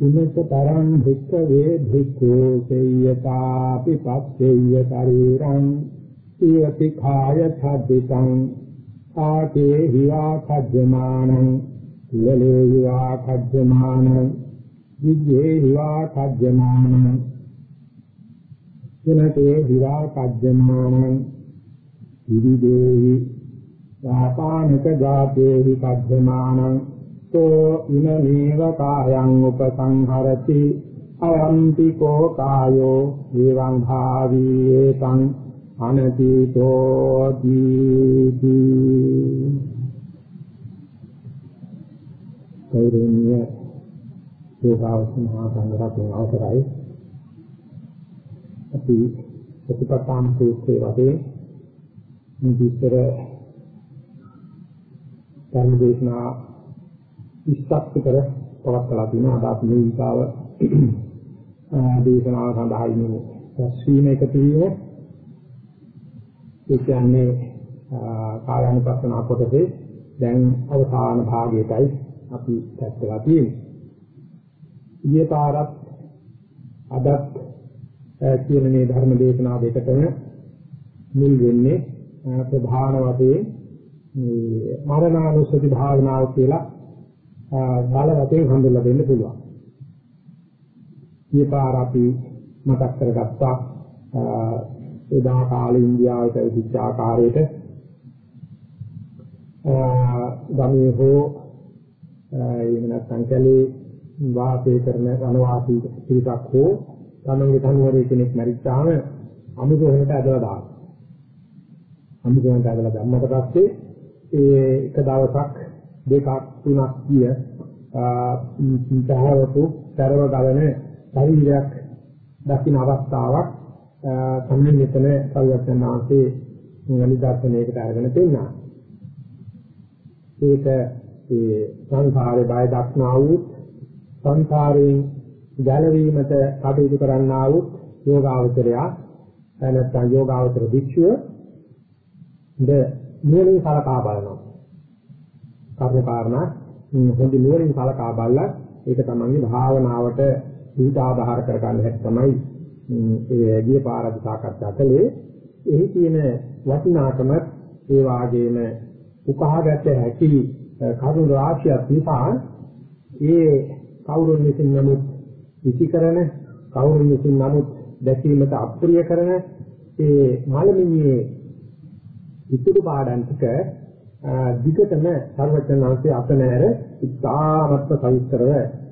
උනස තරං භික්ඛවේ භික්ඛෝ සේයතාපි පස්සෙය්‍ය ශරීරං ඊයති කාය ඡද්දිතං ආතේ හිවා කජ්ජමානං ලලේ හිවා කජ්ජමානං විජ්ජේ හිවා කජ්ජමානං සුනතේ හිවා කජ්ජමානං විවිදේහි යාපානක ජාතේහි කජ්ජමානං තෝ ඉනමේව කායං උපසංහරති අයම්පි කෝ කායෝ එවං භාවී ඒතං අනතිතෝ දීති කෞරණ්‍ය යෝගාවසන මහා සංඝරත්නයේ අවසරයි අපි ප්‍රතිපත්තාම සූත්‍රයේ වශයෙන් මේ විස්තර ධර්ම දේශනා 20ක් විතර පවත්ලා තියෙනවා. අද අපි මේ විකාව දේශනාව සඳහා ඉන්නේ රැස්වීම එකතු වීම. ඒ කියන්නේ කායानुපස්සන කොටසේ දැන් අවසාන භාගයටයි අපි පැත්තලා තියෙන්නේ. ඊයේ පාරත් අදත් කියන මේ ධර්ම දේශනාව දෙකම මුල් වෙන්නේ ප්‍රධාන වශයෙන් මේ මරණානුස්සති භාවනාව කියලා බල වශයෙන් හඳුල්ලා දෙන්න පුළුවන්. ඊපාර අපි මතක් කරගත්තා එදා කාලේ ඉන්දියාවට විදිච්ච ආකාරයට ගමේ හෝ එහෙම නැත්නම් කැලේ වාසය කරන වනවාසී පිරිසක් හෝ තමන්ගේ තනුවරේ කෙනෙක් මැරිච්චාම අමුදොහලට ඇදලා දානවා. අමුදොහලට ඇදලා දැම්මට පස්සේ ඒ එක දවසක් දෙකක් තුනක් කිය සහවතු තරව ගලන ශරීරයක් දකින්න අවස්ථාවක් තමයි මෙතන සල්වත්නාංශේ නිදර්ශනයකට අරගෙන තියනවා. ඒක ඒ සංසාරේ බය දක්නා වූ සංසාරයෙන් ගැලවීමට කටයුතු කරන්නා වූ යෝගාවචරය නැත්නම් යෝගාවචර භික්ෂුව ද නුවණින් සලකා බලනවා. කර්ම කාරණා හොඳ නුවණින් සලකා බලලා ඒක තමයි භාවනාවට සීතාධාර කරගන්න හැටි තමයි ඒ ගිය පාරද සාකච්ඡා කළේ. එහි තියෙන වටිනාකම ඒ වාගේම උකහාගත හැකි කරුණු රාශියක් නිසා ඒ කවුරුන් විසින් නමුත් විචිකරණ කවුරුන් විසින් නමුත් දැකීමට අප්‍රිය කරන ඒ මලමිණියේ ඉතුරු පාඩම් ටික දිගටම සර්වඥාන්සේ අතනෑර ඉතාමත්ම සවිස්තරව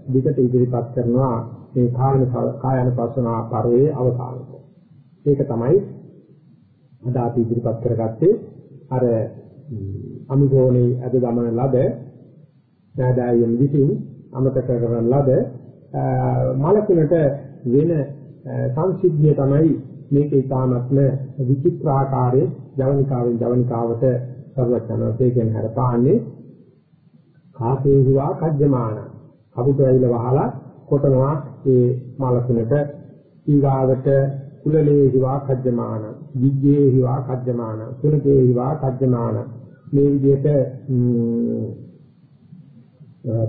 දිගට ඉදිරිපත් කරනවා මේ කායන කායනපස්සනා පරිවේ අවසානය. ඒක තමයි අද අපි ඉදිරිපත් කරගත්තේ අර අනුගෝණේ අද ගමන ලද නෑදෑයන් විසින් අමතක කරන ලද මලකුණට වෙන සංසිද්ධිය තමයි මේක ඉතාමත්ම විචිත්‍රාකාරයේ ජවනිකාවෙන් ජවනිකාවට සර්වඥාන්සේ කියන හරපාන්නේ කාසේ හිවා කජ්ජමාන. කපුට ඇවිල වහලා කොටනවා ඒ මලකුණට ඊගාවට කුලලේ හිවා කජ්ජමාන විජ්ජේ හිවා කජ්ජමාන කුලකේ හිවා කජ්ජමාන. මේ විදිහට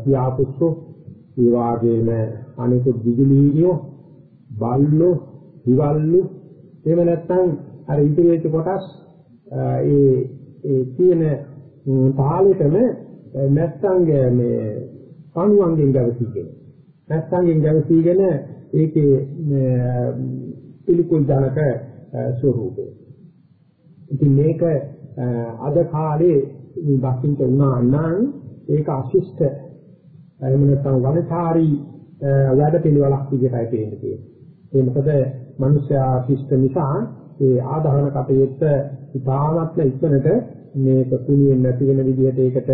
පියාපුස්සු ඒ වාගේම අනිකුත් විදුලීනියෝ බල්ලෝ හිවල්ලු එහෙම නැත්නම් අර ඉතිරි වෙච්ච කොටස් ඒ ඒ තියෙන තාලෙටම නැත්තංගේ මේ පණුවන්ගෙන් ගැවසීගෙන නැත්තංගෙන් ගැවසීගෙන ඒකේ පිළිකුල් ජනක ස්වරූපය. ඉතින් මේක අද කාලේ දකින්න උනා නම් ඒක අශිෂ්ට එහෙම නැත්නම් වනචාරී වැඩ පිළිවෙලක් විදිහටයි පේන්නේ. ඒ මොකද මිනිස්යා ශිෂ්ට නිසා ඒ ආදාහන කටයුත්ත ඉතාමත්ම ඉක්මනට මේක කුණියෙන් නැති වෙන විදිහට ඒකට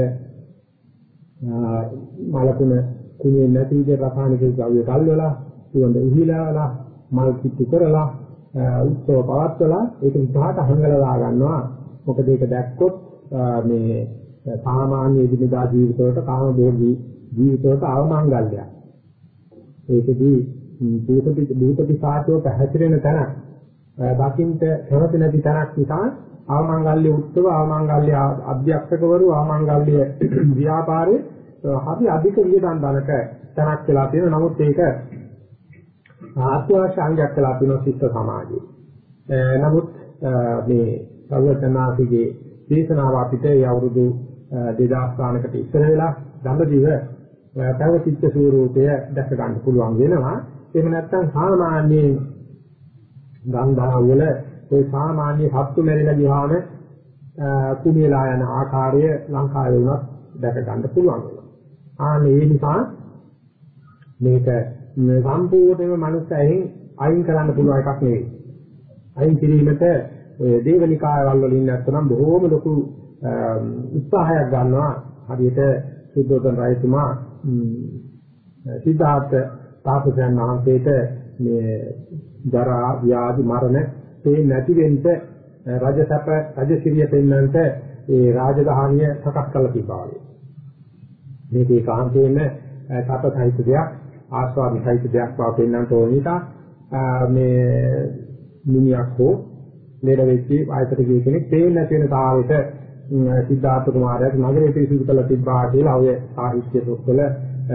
මලකුණ කුණියෙන් නැති විදිහට රසායනික ද්‍රව්‍ය කල්වලා සුවඳ උහිලාලා මල් කිට්ටු කරලා උත්සව පවත්වලා ඒක විපාක හංගලලා ගන්නවා. මොකද ඒක දැක්කොත් මේ සාමාන්‍ය එදිනදා ජීවිතවලට කාම භෝගී ජීවිතවලට අවමංගල්‍යයක් ඒකදී භූත භූත පිසාචෝ පැහැතිරෙන තැන දකින්ට කැමති නැති තැනක් නිසා ආමංගල්‍ය උත්සව ආමංගල්‍ය අධ්‍යක්ෂකවරු ආමංගල්‍ය ව්‍යාපාරේ හරි අධික වියදම් බලක තැනක් වෙලා තියෙනවා නමුත් ඒක ආත්මවාශ අංගයක් වෙලා තියෙනවා සිත් සමාජයේ. නමුත් මේ සර්වඥාතිගේ දේශනාව අපිට ඒ අවුරුදු 2000 ගානකට ඉස්සර වෙලා දඹදිව පැවතිච්ච ස්වරූපය දැක ගන්න පුළුවන් වෙනවා. එහෙම නැත්නම් සාමාන්‍යයෙන් ගන්ධා වල ඒ සාමාන්‍ය සත්තු මෙරිලා ගියාම කුමියලා යන ආකාරය ලංකාවේ වුණත් දැක ගන්න පුළුවන් වෙනවා. ආනේ ඒ නිසා මේක සම්පූර්ණයෙන්ම මනුස්සයෙන් අයින් කරන්න පුළුවන් එකක් නෙවෙයි. අයින් කිරීමට ඔය දේවනිකායවල වලින් නැත්නම් බොහෝම ලොකු උත්සාහයක් ගන්නවා. හරියට සුද්ධෝදන රජතුමා සිද්ධාර්ථ තාපසයන් වහන්සේට මේ ජරා ව්‍යාධි මරණ ඒ නැති වෙන්න රජසප රජසිරිය පෙන්වන්නට ඒ රාජධානිය සකස් කරලා තිබා වගේ. මේක ඒකාන්තයෙන්ම සපසහිත දෙයක් ආස්වාදිතයිත දෙයක් බව පෙන්වන්නට ඕන නිසා මේ මිනිහක් හෝ ලේර වෙච්චි ආයතට ගිය කෙනෙක් තේින්න නැති වෙන තාලෙට සිද්ධාර්ථ කුමාරයාට නගරේ පිරිසිදු කරලා තිබ්බා කියලා ඔය සාහිත්‍ය පොත්වල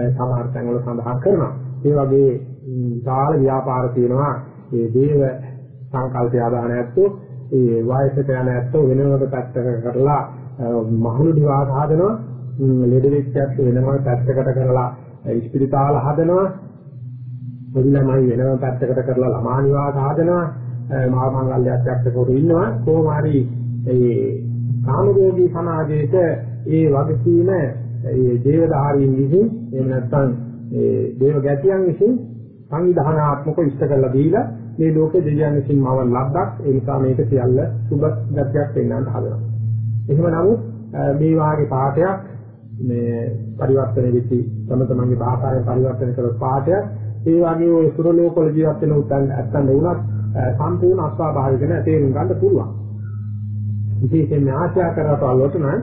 සමහර තැන්වල සඳහන් කරනවා. ඒ වගේ විශාල ව්‍යාපාර තියෙනවා ඒ දේව සංකල්පය ආදාන ඇත්තෝ ඒ වයසට යන ඇත්තෝ වෙනවක පැත්තක කරලා මහලු නිවාස හදනවා ලෙඩ වෙච්ච ඇත්තෝ වෙනම පැත්තකට කරලා ඉස්පිරිතාල හදනවා පොඩි ළමයි වෙනම පැත්තකට කරලා ළමා නිවාස හදනවා මහා මංගල්‍යයක් පැත්තකට ඉන්නවා. කොහොම හරි ඒ කාමභෝගී සමාජයේට ඒ වගකීම ඒ දේවදාහරින් විසින් එහෙම නැත්නම් ඒ දේව ගැතියන් විසින් සංවිධානාත්මකව ඉෂ්ට කරලා දීලා මේ ලෝකේ දෙවියන් විසින් මවන ලබ්ධක් ඒ නිසා මේක සියල්ල සුබ ගතියක් වෙන්නට හදනවා. එහෙම නමුත් මේ වාගේ පාඩයක් මේ පරිවර්තන වෙච්ච තම තමන්ගේ භාෂාවෙන් පරිවර්තන කරන පාඩයක් ඒ වගේ ඔය සුර ලෝකවල ජීවත් වෙන උත්තරන් නැත්තම් වුණත් සම්පූර්ණ අස්වාභාවික නැ තේරුම් ගන්න පුළුවන්. විශේෂයෙන්ම ආශා කරලා වලට නම්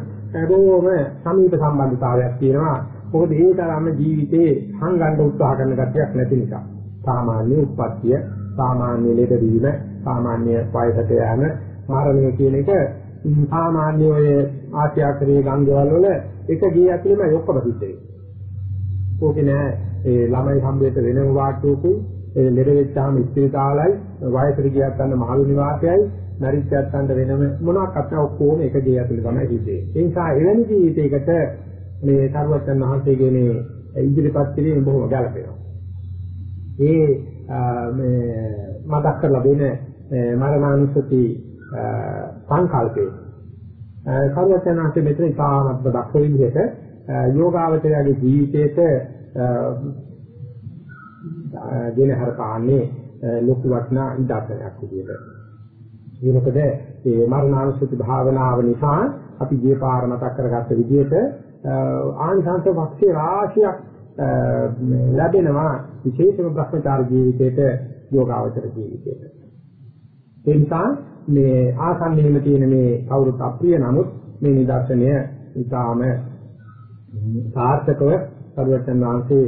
බොහොම සමීප සම්බන්ධතාවයක් තියෙනවා. මොකද ඒ තරම්ම ජීවිතේ හංගන්න උත්සාහ කරන ගැටියක් නැති නිසා. සාමාන්‍ය උප්පත්තිය සාමාන්‍ය ලෙඩවීම සාමාන්‍ය වයසට යෑම මරණය කියන එක සාමාන්‍ය ඔය ආශ්‍යාකරයේ ගංගවල වල එක ගේ ඇතුළෙම ඔක්කොම සිද්ධ වෙනවා. ඕකේ නෑ ඒ ළමයි සම්බේත වෙනම වාට්ටුවකුයි ඒ ලෙඩ වෙච්චාම ඉස්පිරිතාලයි වයසට ගියත් ගන්න මහලු නිවාසයයි මරිච්චත් ගන්න වෙනම මොනවාක්වත් නැහැ ඔක්කොම එක ගේ ඇතුළේ තමයි සිද්ධ වෙන්නේ. ඒ නිසා එවැනි ජීවිතයකට මේ සරුවචන් වහන්සේගේ මේ ඉදිරිපත් කිරීම බොහොම ගැළපෙනවා. ඒ මේ මතක් කරලා දෙන මරණානුස්සති සංකල්පේ සර්වඥාන්සේ මෙතන ඉතාමත් දක්ෂ විදිහට යෝගාවචරයේ ජීවිතේට දෙන හරපාන්නේ ලොකු වටනා ඉදර්ශනයක් විදිහට. ඒ මොකද මේ මරණානුස්සති භාවනාව නිසා අපි ගිය පාර මතක් කරගත්ත විදිහට ආනිසංස වක්ෂේ රාශියක් ලැබෙනවා විශේෂම භ්‍රමචාර ජීවිතයට යෝගාවචර ජීවිතයට. ඒ නිසා මේ ආසන්නයේම තියෙන මේ කවුරුත් අප්‍රිය නමුත් මේ නිදර්ශනය ඉතාම සාර්ථකව සරුවචන් වහන්සේ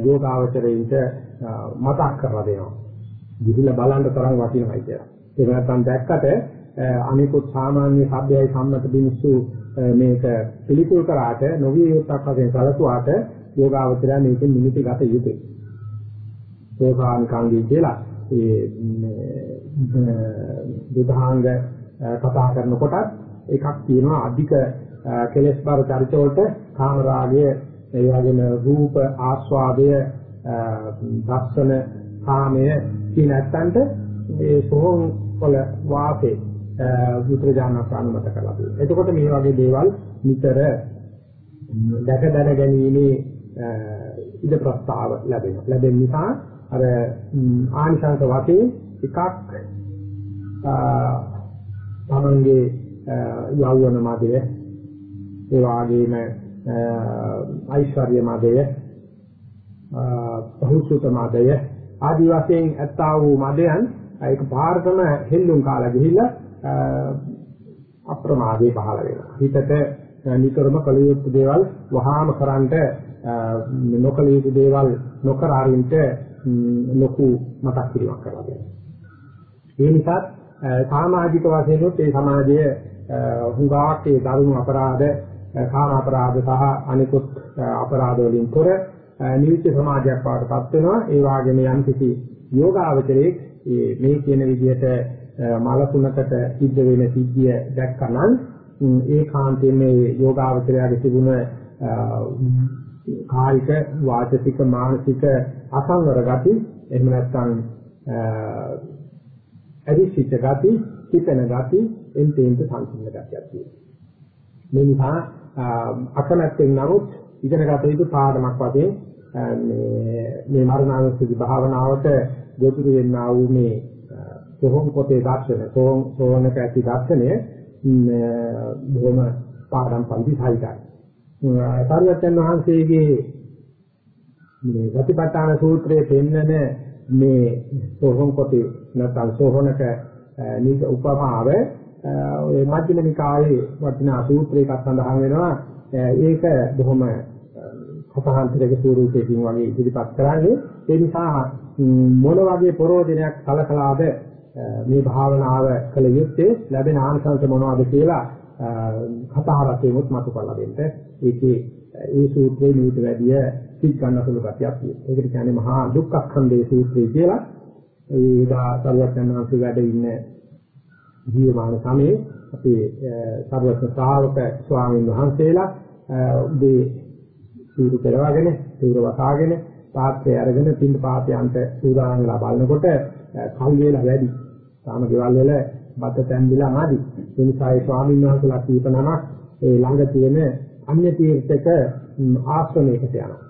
යෝගාවචරයින්ට මතක් කරලා දෙනවා. ගිහිල්ලා බලන්න තරම් වටිනවයි කියලා. ඒක නැත්නම් දැක්කට අනිකුත් සාමාන්‍ය සભ્યයි සම්මත මිනිස්සු මේක පිළිකුල් කරාට නොවිය යුක්තක් වශයෙන් සැලකුවාට යෝගාවචරය මේකෙන් නිමිති ගත යුතුයි. සෝපාන් කංගී කියලා ඒ විධාංග කතා කරනකොට එකක් තියෙනවා අධික කෙලස් බර චරිත වලට කාම රාගය ඒ වගේම රූප ආස්වාදය දර්ශන කාමය කියන නැත්තන්ට ඒ සෝහන් වල වාසේ විත්‍රාජානක අනුමත කරලා තියෙනවා. එතකොට මේ වගේ දේවල් නිතර දැක දැන ගැනීමේ ඉද ප්‍රස්තාව ලැබෙනවා. ලැබෙන නිසා අර ආනිසංස වශයෙන් එකක් තමන්ගේ යෞවන මදය ඒ වගේම ඓශ්වර්ය මදය බහුසුත මදය ආදි වශයෙන් ඇත්තා වූ මදයන් ඒක පාරකම හෙල්ලුම් කාලා ගිහිල්ලා අප්‍රමාදේ පහළ වෙනවා. හිතට නිතරම කළ යුතු දේවල් වහාම කරන්ට නොකළ යුතු දේවල් නොකර අරින්ට ලොකු මතක් කිරීමක් කරලා දෙනවා. ඒ නිසා සමාජික වශයෙන් උත් ඒ සමාජයේ හුඟාක් ඒ දරුණු අපරාධ කාම අපරාධ සහ අනිකුත් අපරාධ වලින් තොර නිවිච්ච සමාජයක් පාටපත් වෙනවා ඒ වාගේම යම් කිසි යෝගාවචරයේ මේ කියන විදිහට මලකුණකට සිද්ධ වෙන සිද්ධිය දැක්කනම් ඒ කාන්තේම මේ යෝගාවචරයේ තිබුණ කායික වාචික මානසික අසංවර ගති එහෙම නැත්නම් අදිසිත ගති හිතන ගති එන්ටෙන්ට සංකීර්ණ ගතියක් තියෙනවා මේ නිසා අකමැත්තෙන් නමුත් ඉගෙන ගත යුතු පාඩමක් වශයෙන් මේ මේ මරණානුස්සති භාවනාවට ගොදුරු වෙන්නා වූ මේ සෝහන් පොතේ දර්ශන සෝහන් සෝහනක ඇති දර්ශනය බොහොම පාඩම් පන්ති සහිතයි. සාරවත්යන් වහන්සේගේ මේ ගතිපට්ඨාන සූත්‍රයේ පෙන්නන මේ සෝහන් පොතේ නැත්නම් සෝහනක නික උපමාව ඔය මධ්‍යම නිකායේ වටිනා සූත්‍රයක සඳහන් වෙනවා. ඒක බොහොම කථාන්තරයක ස්වරූපයකින් වගේ ඉදිරිපත් කරන්නේ. ඒ නිසා මොන වගේ ප්‍රෝධනයක් කලකලාද මේ භාවනාව කළ යුත්තේ ලැබෙන ආනිසංස මොනවද කියලා කතා රසෙමුත් මතු කරලා දෙන්න ඒකේ ඒ සූත්‍රයේ නිවිත වැඩිය සිත් ගන්න සුළු කතියක් තියෙනවා ඒකට කියන්නේ මහා දුක්ඛඛණ්ඩේ සූත්‍රය කියලා ඒදා සර්වඥාන්සේ වැඩ ඉන්න ජීවමාන සමයේ අපේ සර්වඥ ශ්‍රාවක ස්වාමීන් වහන්සේලා උදේ සූරු පෙරවගෙන සූර වසාගෙන පාත්‍රය අරගෙන පින්න පාපයන්ට සූදානම් වෙලා බලනකොට කල් වේලා වැඩි. තාම ගෙවල් වල බත තැන්දිලා නැදි. ඒ නිසා ඒ ස්වාමීන් වහන්සේලා කීප නමක් ඒ ළඟ තියෙන අන්‍ය තීර්ථක ආශ්‍රමයකට යනවා.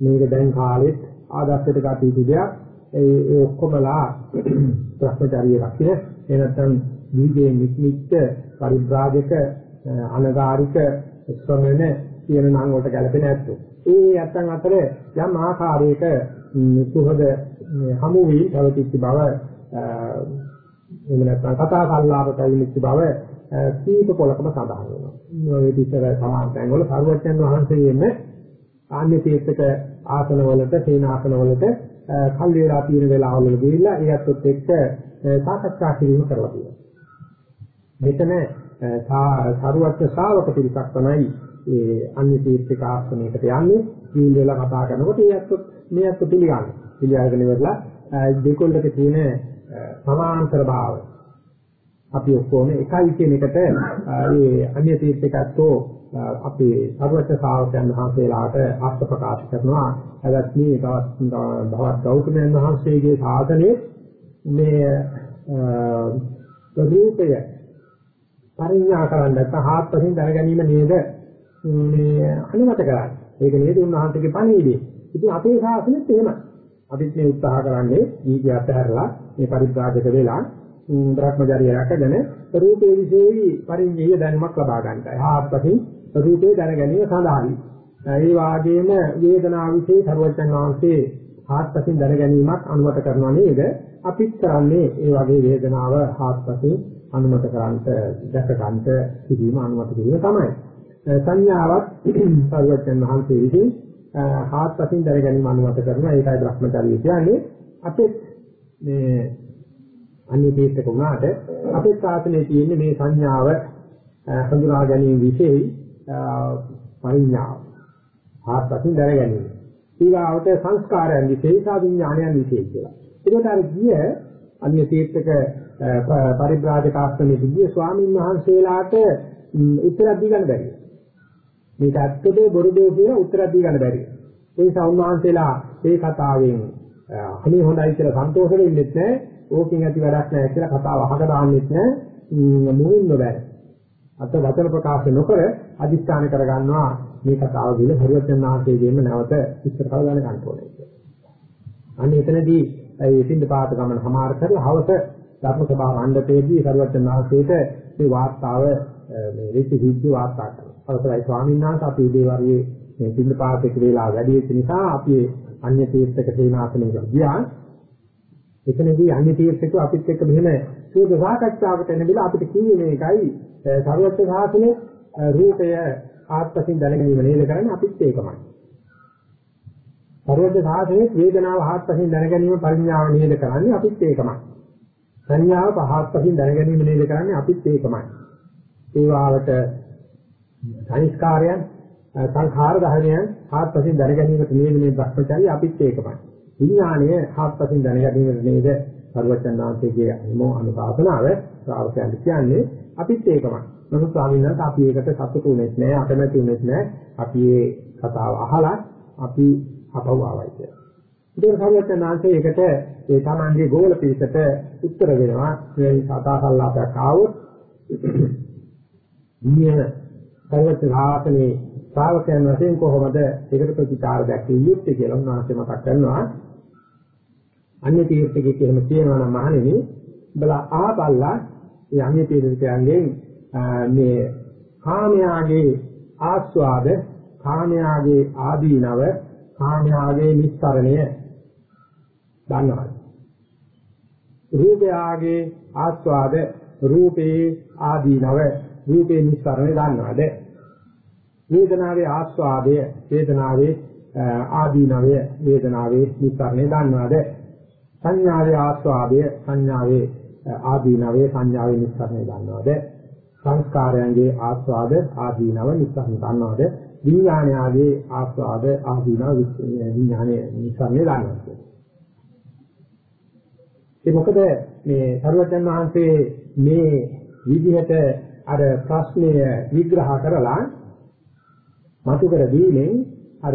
මේක දැන් කාලෙත් ආදර්ශයට ගත යුතු දෙයක්. ඒ ඒ ඔක්කොමලා භ්‍රමචාරිය රකින්න ඒ නැත්නම් දීගේ නික්මිච්ච පරිබ්‍රාජක අනගාരിക ශ්‍රමණ කියන නම් වලට ගැලපෙන ඇත්තෝ. ඒ නැත්තන් අතර යම් ආකාරයක සුහද හමු වී පැවතිච්ච බව එහෙම නැත්නම් කතා කල්ලාපට ඇවිල්ච්ච බව කීප පොලකම සඳහන් වෙනවා. මේ විතර සමාන තැන් වල සරුවච්චන් වහන්සේගෙම ආන්‍ය තීර්ථක ආසන වලට සේන ආසන වලට කල් වේලා තියෙන වෙලාවල ගිහිල්ලා ඒ අත්ත් එක්ක සාකච්ඡා කිරීම කරලා තියෙනවා. මෙතන සරුවච්ච ශ්‍රාවක පිරිසක් තමයි ඒ අන්‍ය තීර්ථක ආශ්‍රමයකට යන්නේ සීල් වෙලා කතා කරනකොට ඒ අත්ත් මේ අත්ත් පිළිගන්න. පිළිගන්න ඉවරලා දෙකොල්ලක තියෙන සමාන්තර භාවය අපි ඔක්කොම එකයි කියන එකට ඒ අන්‍ය තීර්ථකත්වෝ අපේ සර්වච්ඡ ශ්‍රාවකයන් වහන්සේලාට අර්ථ ප්‍රකාශ කරනවා එවත් මේ තවත් භවත් ගෞතමයන් වහන්සේගේ සාධනයේ මේ රූපය පරිඥා කරන්න නැත්නම් හාත්පසින් දැනගැනීම නේද මේ අනුමත කරන්නේ. ඒක නේද උන්වහන්සේගේ පණිවිඩය. ඉතින් අපේ ශාසනෙත් එහෙමයි. අපිත් මේ උත්සාහ කරන්නේ නීති අත්හැරලා මේ පරිත්‍රාජක වෙලා බ්‍රහ්මචර්ය රැකගෙන රූපේ විශේෂයි පරිඤ්ඤය දැනුමක් ලබා ගන්නයි. ආත්පසින් රූපේ දැන ගැනීම සඳහායි. ඒ වාගේම වේදනාව විශේෂ සර්වඥාන් වහන්සේ ආත්පසින් දැන ගැනීමක් අනුමත කරනවා නේද? අපිත් කරන්නේ ඒ වගේ වේදනාව ආත්පසින් අනුමත කරන්ට දැක ගන්නට කිරීම අනුමත කිරීම තමයි. සංඥාවක් සර්වඥාන් වහන්සේ විසින් ආත්පසින් දැන ගැනීම අනුමත කරනවා. ඒකයි බ්‍රහ්මචර්ය කියන්නේ. අපිත් මේ අන්‍ය තීර්ථක වුණාට අපේ ශාසනයේ තියෙන මේ සංඥාව හඳුනා ගැනීම විශේෂයි පරිඥාව. ආත්පසින් දැන ගැනීම. ඊගාවට සංස්කාරයන් විශේෂ විඥානයන් විශේෂ කියලා. ඒකට අර ගිය අන්‍ය තීර්ථක පරිබ්‍රාජක ආශ්‍රමයේ ගිය ස්වාමීන් වහන්සේලාට උත්තර දී ගන්න බැරි. මේක ඇත්තද බොරුද කියලා උත්තර දී ගන්න බැරි. ඒ නිසා උන්වහන්සේලා මේ කතාවෙන් අනේ හොඳයි කියලා සන්තෝෂ වෙන්නේ නැහැ. ඕකෙන් ඇති වැඩක් නැහැ කියලා කතාව අහක දාන්නෙත් නැහැ. මුලින්ම බැහැ. අත වචන ප්‍රකාශ නොකර අදිස්ථාන කරගන්නවා මේ කතාව දින හරියටනාථයේම නැවත ඉස්සර කල ගන්න ගන්න ඕනේ කියලා. අන්න එතනදී ඒ සින්ද පාත ගමන හමාර කරලා හවස ධර්ම සභාව අණ්ඩතේදී හරියටනාථයේට මේ වාර්තාව මේ රිසි විද්‍ය වාර්තා කරනවා. අවසරයි ස්වාමීන් වහන්සේ අපි උදේ වරුවේ මේ පින්න පාතේක වේලා වැඩි වෙච්ච නිසා අපි අන්‍ය තීර්ථක සේනාසනයකට ගියා. එතනදී අන්‍ය තීර්ථකව අපිත් එක්ක මෙහෙම සූද සාකච්ඡාවකට එන බිල අපිට කිව්වේ මේකයි සර්වත්‍ය සාසනේ රූපය ආත්පසින් දැනගැනීම නේද කරන්නේ අපිත් ඒකමයි. සර්වත්‍ය සාසනේ වේදනාව ආත්පසින් දැනගැනීම පරිඥාව නේද කරන්නේ අපිත් ඒකමයි. සංඥාව පහත්පසින් දැනගැනීම නේද කරන්නේ අපිත් ඒකමයි. ඒ වාවට සංස්කාරයන් සංඛාර ධර්මයන් හත්පසින් දැනගැනීමට නේද මේ භ්‍රමචාරී අපිත් ඒකමයි. විඥාණය හත්පසින් දැනගැනීමට නේද සර්වචන්නාංශයේ මො අනුපාතනාව ශ්‍රාවකයන්ට කියන්නේ අපිත් ඒකමයි. නමුත් ස්වාමීන් වහන්සේ අපි ඒකට සතුටු වෙන්නේ නැහැ, අකමැති වෙන්නේ නැහැ. අපි මේ කතාව අහලා අපි අපව ආවයි කියලා. ඉතින් සර්වචන්නාංශයේ ඒකට ඒ තමන්ගේ ගෝල පිළිසට උත්තර දෙනවා. මේ කතා සංලාපයක් ආවොත් නියම සර්වච සාසනේ ශ්‍රාවකයන් වශයෙන් කොහොමද ඒකට ප්‍රතිචාර දැක්විය යුත්තේ කියලා උන්වහන්සේ මතක් කරනවා. අන්‍ය තීර්ථකෙක් එහෙම කියනවා නම් මහණෙනි බලා ආබල්ලා ඒ අන්‍ය තීර්ථකයන්ගෙන් මේ කාමයාගේ ආස්වාද කාමයාගේ ආදීනව කාමයාගේ නිස්තරණය දන්නවා. රූපයාගේ ආස්වාද රූපේ ආදීනව රූපේ නිස්සරණ දන්නවද? වේදනාවේ ආස්වාදය වේදනාවේ ආදීනවය වේදනාවේ නිස්සරණ දන්නවද? සංඥාවේ ආස්වාදය සංඥාවේ ආදීනවය සංඥාවේ නිස්සරණ දන්නවද? සංස්කාරයන්ගේ ආස්වාද ආදීනව නිස්සරණ දන්නවද? විඥානයාගේ ආස්වාද ආදීනව විඥානයේ නිස්සරණ දන්නවද? ඒ මොකද මේ සරුවචන් වහන්සේ මේ විදිහට අර ප්‍රශ්නය විග්‍රහ කරලා මතු කර දීමෙන් අර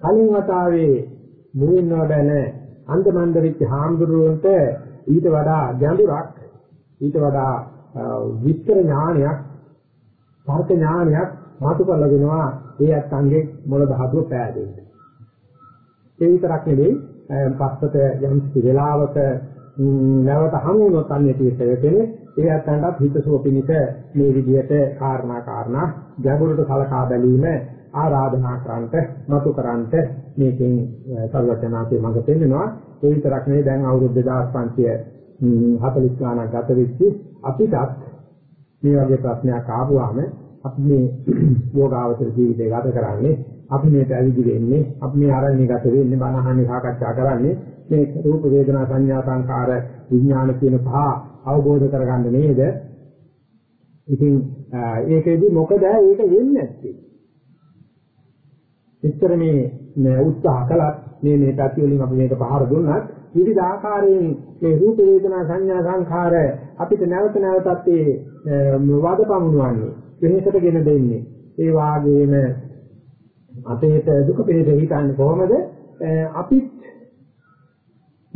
කලින් වතාවේ මුලින්ම බැන අන්දමන්ද වෙච්ච හාමුදුරුවන්ට ඊට වඩා ගැඹුරක් ඊට වඩා විස්තර ඥානයක් තර්ක ඥානයක් මතු කරලා දෙනවා ඒ අත්ංගේ මොළ ධාතුව පෑදෙන්න. ඒ විතරක් නෙවෙයි පස්සට යම් වෙලාවක නැවත හමු වුණොත් අන්නේ තීර්ථයකනේ ඒ අතන්ටත් හිතසුව පිණිස මේ විදිහට කාරණා කාරණා ගැඹුරට සලකා බැලීම ආරාධනා කරන්ට මතු කරන්ට මේකෙන් සර්වචනාසේ මඟ පෙන්නනවා. ඒ විතරක් නෙවෙයි දැන් අවුරුදු 2540 ගානක් ගත වෙච්ච අපිටත් මේ වගේ ප්‍රශ්නයක් ආවම අපි මේ යෝගාවචර ජීවිතය ගත කරන්නේ අපි මේ පැවිදි වෙන්නේ අපි මේ ආරණ්‍ය ගත වෙන්නේ බණ අහන්නේ සාකච්ඡා කරන්නේ මේ රූප වේදනා සංඥා සංකාර විඥාන කියන පහ අවබෝධ කරගන්න නේද? ඉතින් ඒකෙදි මොකද ඒක වෙන්නේ නැත්තේ? ඉතර මේ උත්සාහ කළත් මේ මේ පැති වලින් අපි මේක පහර දුන්නත් විවිධ ආකාරයෙන් මේ රූප වේදනා සංඥා සංඛාර අපිට නැවත නැවතත් ඒ වදපමුණුවන්නේ වෙනසටගෙන දෙන්නේ. ඒ වාගේම අපේට දුක පිළිද හිතන්නේ කොහොමද? අපිත්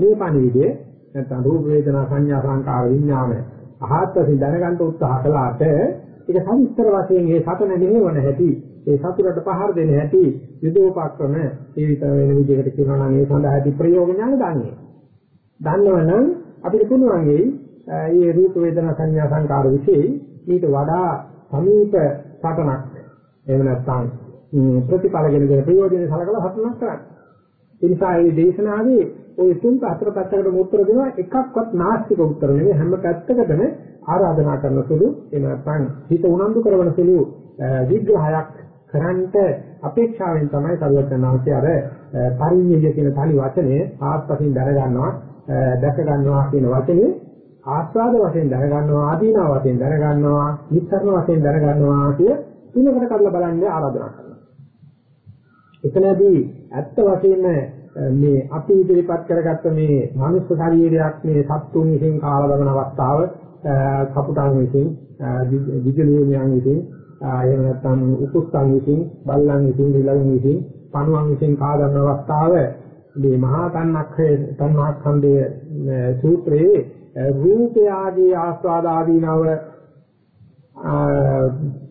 මේ පණිවිඩය නැත්නම් රූප වේදනා සංඥා සංකාර විඥාන අහත්පසින් දැනගන්න උත්සාහ කළාට ඒක සවිස්තර වශයෙන් ඒ සතන නිවන හැටි ඒ සතුරට පහර දෙන හැටි යුදෝපක්‍රම ඒ විතර වෙන විදිහකට කියනවා නම් ඒ සඳහා ඇති ප්‍රයෝග ඥාන දන්නේ. දන්නවනම් අපිට පුළුවන් මේ රූප වේදනා සංඥා සංකාර વિશે ඊට වඩා සමීප සටනක් එහෙම නැත්නම් ප්‍රතිඵලගෙන දෙන ප්‍රයෝජනෙ සලකලා හසුනක් කරන්නේ. ඒ නිසා මේ දේශනාවේ ওই තුන් හතර පැත්තකට උත්තර දෙනවා. එකක්වත් නාස්තික උත්තර නෙවෙයි. හැම පැත්තකටම ආරාධනා කරන සුළු එහෙම නැත්නම් හිත උනන්දු කරන සුළු විග්‍රහයක් කරන්ට අපේක්ෂාවෙන් තමයි සර්වඥාන්සේ අර පරිඤ්ඤය කියන තනි වචනේ ආත්පසින් දැනගන්නවා දැක ගන්නවා කියන වචනේ ආස්වාද වශයෙන් දැනගන්නවා ආදීනා වශයෙන් දැනගන්නවා නිස්සරණ වශයෙන් දැනගන්නවා කිය තුනකට කඩලා බලන්න ආරාධනා කරනවා. එතනදී ඇත්ත වශයෙන්ම මේ අපි ඉදිරිපත් කරගත්ත මේ මනුස්ස ශරීරයක් මේ සත්තුන් විසින් කාලා බලන අවස්ථාව කපුටන් විසින් විජලියන් විසින් එහෙම නැත්නම් උකුස්සන් විසින් බල්ලන් විසින් විලන් විසින් පණුවන් විසින් කා ගන්න අවස්ථාව මේ මහා තණ්හක්ඛේ තණ්හාස්කන්ධයේ සූත්‍රයේ රූපය ආදී ආස්වාද ආදීනව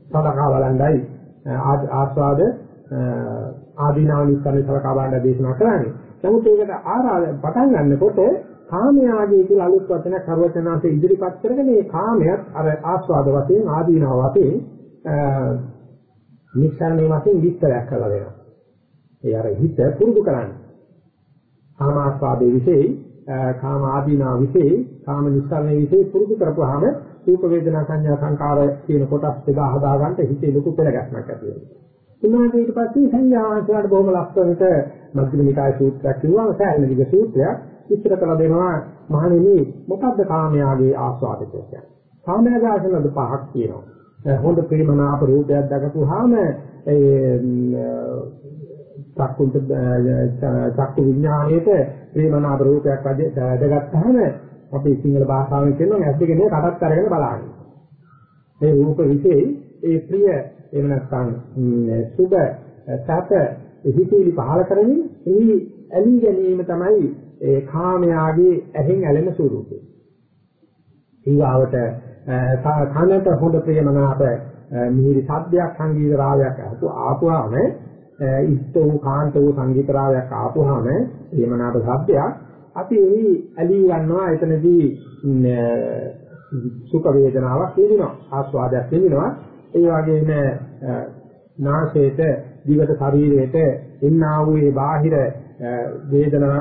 සලකා බලන්නයි. ආස්වාද ආදීනානිස්සන සලකා බලන්න දේශනා කරන්නේ. නමුත් ඒකට ආරාධ පටන් ගන්නකොට කාමයාගේ කියලා අලුත් වචනයක් කරවචනාසේ ඉදිරිපත් කරගෙන මේ කාමයක් අර ආස්වාද වශයෙන් ආදීනාව වශයෙන් නිස්සාරණේ වශයෙන් විස්තරයක් කරලා දෙනවා. ඒ අර හිත පුරුදු කරන්නේ. කාම ආස්වාදයේ විශේෂයි, කාම ආදීනා විශේෂයි, කාම නිස්සාරණේ විශේෂයි පුරුදු කරපුවාම රූප වේදනා සංඥා සංකාර කියන කොටස් දෙක හදා ගන්නට හිතේ ලොකු පෙරගැස්මක් ඇති වෙනවා. උනාට ඊට පස්සේ සංඥාංශයට බොහොම ලක්ෂණයට මධ්‍යම නිකාය සූත්‍රයක් කිව්වම සෑහෙන විදිහ සූත්‍රයක් විස්තර කළ දෙනවා මහණෙනි මොකද්ද කාමයාගේ ආස්වාදකය කියන්නේ. කාමයාගේ ආසනද පහක් තියෙනවා. හොඳ ප්‍රේමනාප රූපයක් දැකපුවාම ඒ චක්කුන්ට චක්කු විඥාණයට ප්‍රේමනාප රූපයක් දැකගත්තාම අපි සිංහල භාෂාවෙන් කියනවා ඇස් දෙකේ කටත් අරගෙන බලන්නේ. මේ රූප විශේෂයි ඒ ප්‍රිය එහෙම නැත්නම් සුබ සැප හිතේලි පහල කරමින් එහි ඇලී ගැනීම තමයි ඒ කාමයාගේ ඇහෙන් ඇලෙන ස්වરૂපය. ඊගාවට කනට හොඳ ප්‍රියමනාප මිහිරි ශබ්දයක් සංගීත රාගයක් ආපුවාම ඉෂ්ට වූ කාන්ත වූ සංගීත රාගයක් ආපුවාම ප්‍රියමනාප ශබ්දයක් අපි එහි ඇලී ගන්නවා. එතනදී සුඛ වේදනාවක් ලැබෙනවා ආස්වාදයක් ලැබෙනවා ඒ වගේම නාසයට දිවට ශරීරයට එන්නා වූ ඒ බාහිර වේදනා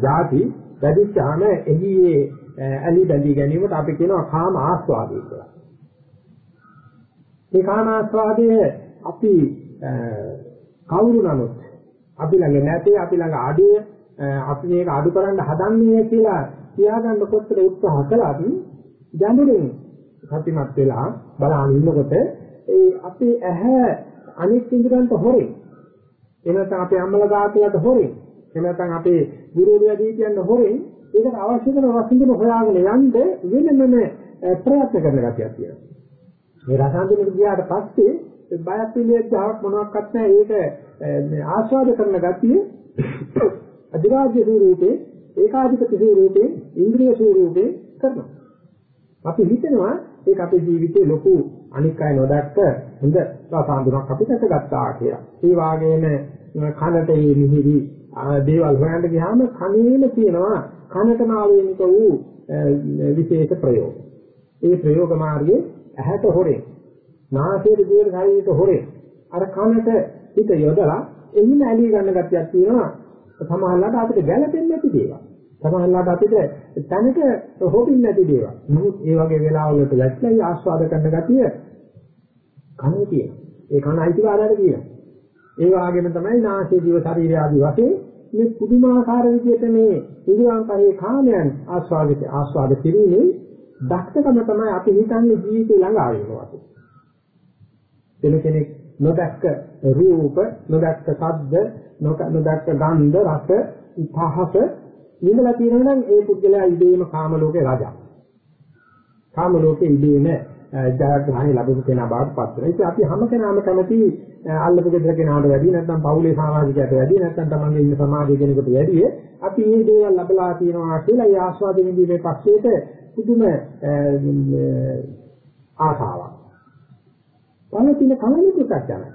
ಜಾති වැඩිච්චාම එහි ඇලි බැඳී ගැනීමට අපි කියනවා කාම ආස්වාදය කියලා. මේ කාම ආස්වාදය අපි කවුරු නමුත් අපි ළඟ නැtei අපි ළඟ අඩුවේ අපි මේක අඩු කරන්න හදන්නේ කියලා කියාගන්න කොච්චර උත්සාහ කළත් ගැඹුරින් සතිමත් වෙලා බලන ඉන්නකොට ඒ අපේ ඇහැ අනිත් ඉන්ද්‍රයන්ට හොරේ එනතන අපේ අම්මලා දාතලට හොරේ එනතන අපේ ගුරුවරයා දී කියන්න හොරේ ඒකට අවශ්‍ය කරන රසින්දුන හොයාගෙන යන්න වෙනම ප්‍රයත්න කරන ගතියක් තියෙනවා. මේ රසායනික ගියාට පස්සේ බයක් පිළිවෙච්චාවක් මොනවත් නැහැ. ඒක ආස්වාද කරන ගතිය අධිරාජ්‍ය ස්වරූපේ ඒකාධිපති ස්වරූපේ ඉන්ද්‍රිය ස්වරූපේ කරනවා. අපි හිතනවා ඒක අපේ ජීවිතේ ලොකු අනික් අය නොදැක්ක හොඳ රසාඳුනක් අපි දැකගත්තා කියලා. ඒ වාගේම කනට මේ මිහිරි දේවල් හොයන්න ගියාම කනේම තියෙනවා කනටම ආවේනික වූ විශේෂ ප්‍රයෝග. ඒ ප්‍රයෝග මාර්ගයේ ඇහැට හොරේ, නාසයට දිවට ශරීරයට හොරේ. අර කනට හිත යොදලා එන්න ඇලී ගන්න ගැටියක් තියෙනවා. සමහරවිට අපිට ගැළපෙන්නේ නැති දේවල්. සමහරවිට අපිට තැනක හොබින් නැති දේවල්. නමුත් ඒ වගේ වෙලාවලට වැටලා ආස්වාද කරන ගැටිය කනේ තියෙනවා. ඒ කන අයිතිකාරයට කියනවා. ඒ වගේම තමයි නාසයේ දිව ශරීරය ආදී වශයෙන් මේ පුදුමාකාර විදිහට මේ ඉරියම් පරේ කාමයන් ආස්වාදිත ආස්වාද කිරීමේ දක්ෂකම තමයි අපි හිතන්නේ ජීවිතේ ළඟා වෙනවා. දෙන කෙනෙක් නොදැක්ක රූප, නොදැක්ක ශබ්ද, නොදැක්ක ගන්ධ, රස, පහස නිමලා තියෙනවා නම් ඒ පුද්ගලයා ඉබේම කාම ලෝකේ රජා. කාම ලෝකේ ඉබේම ජයග්‍රහණය ලැබෙන කෙනා බවට පත් වෙනවා. ඉතින් අපි හැම කෙනාම කැමති අල්ලපු ගෙදර කෙනාට වැඩි නැත්නම් පවුලේ සමාජිකයට වැඩි නැත්නම් තමන්ගේ ඉන්න සමාජයේ කෙනෙකුට වැඩි අපි මේ දේවල් ලැබලා තියෙනවා කියලා ඒ ආස්වාද විඳීමේ පක්ෂයට පුදුම ආසාවක්. පළතින කලින් පුතක් යනවා.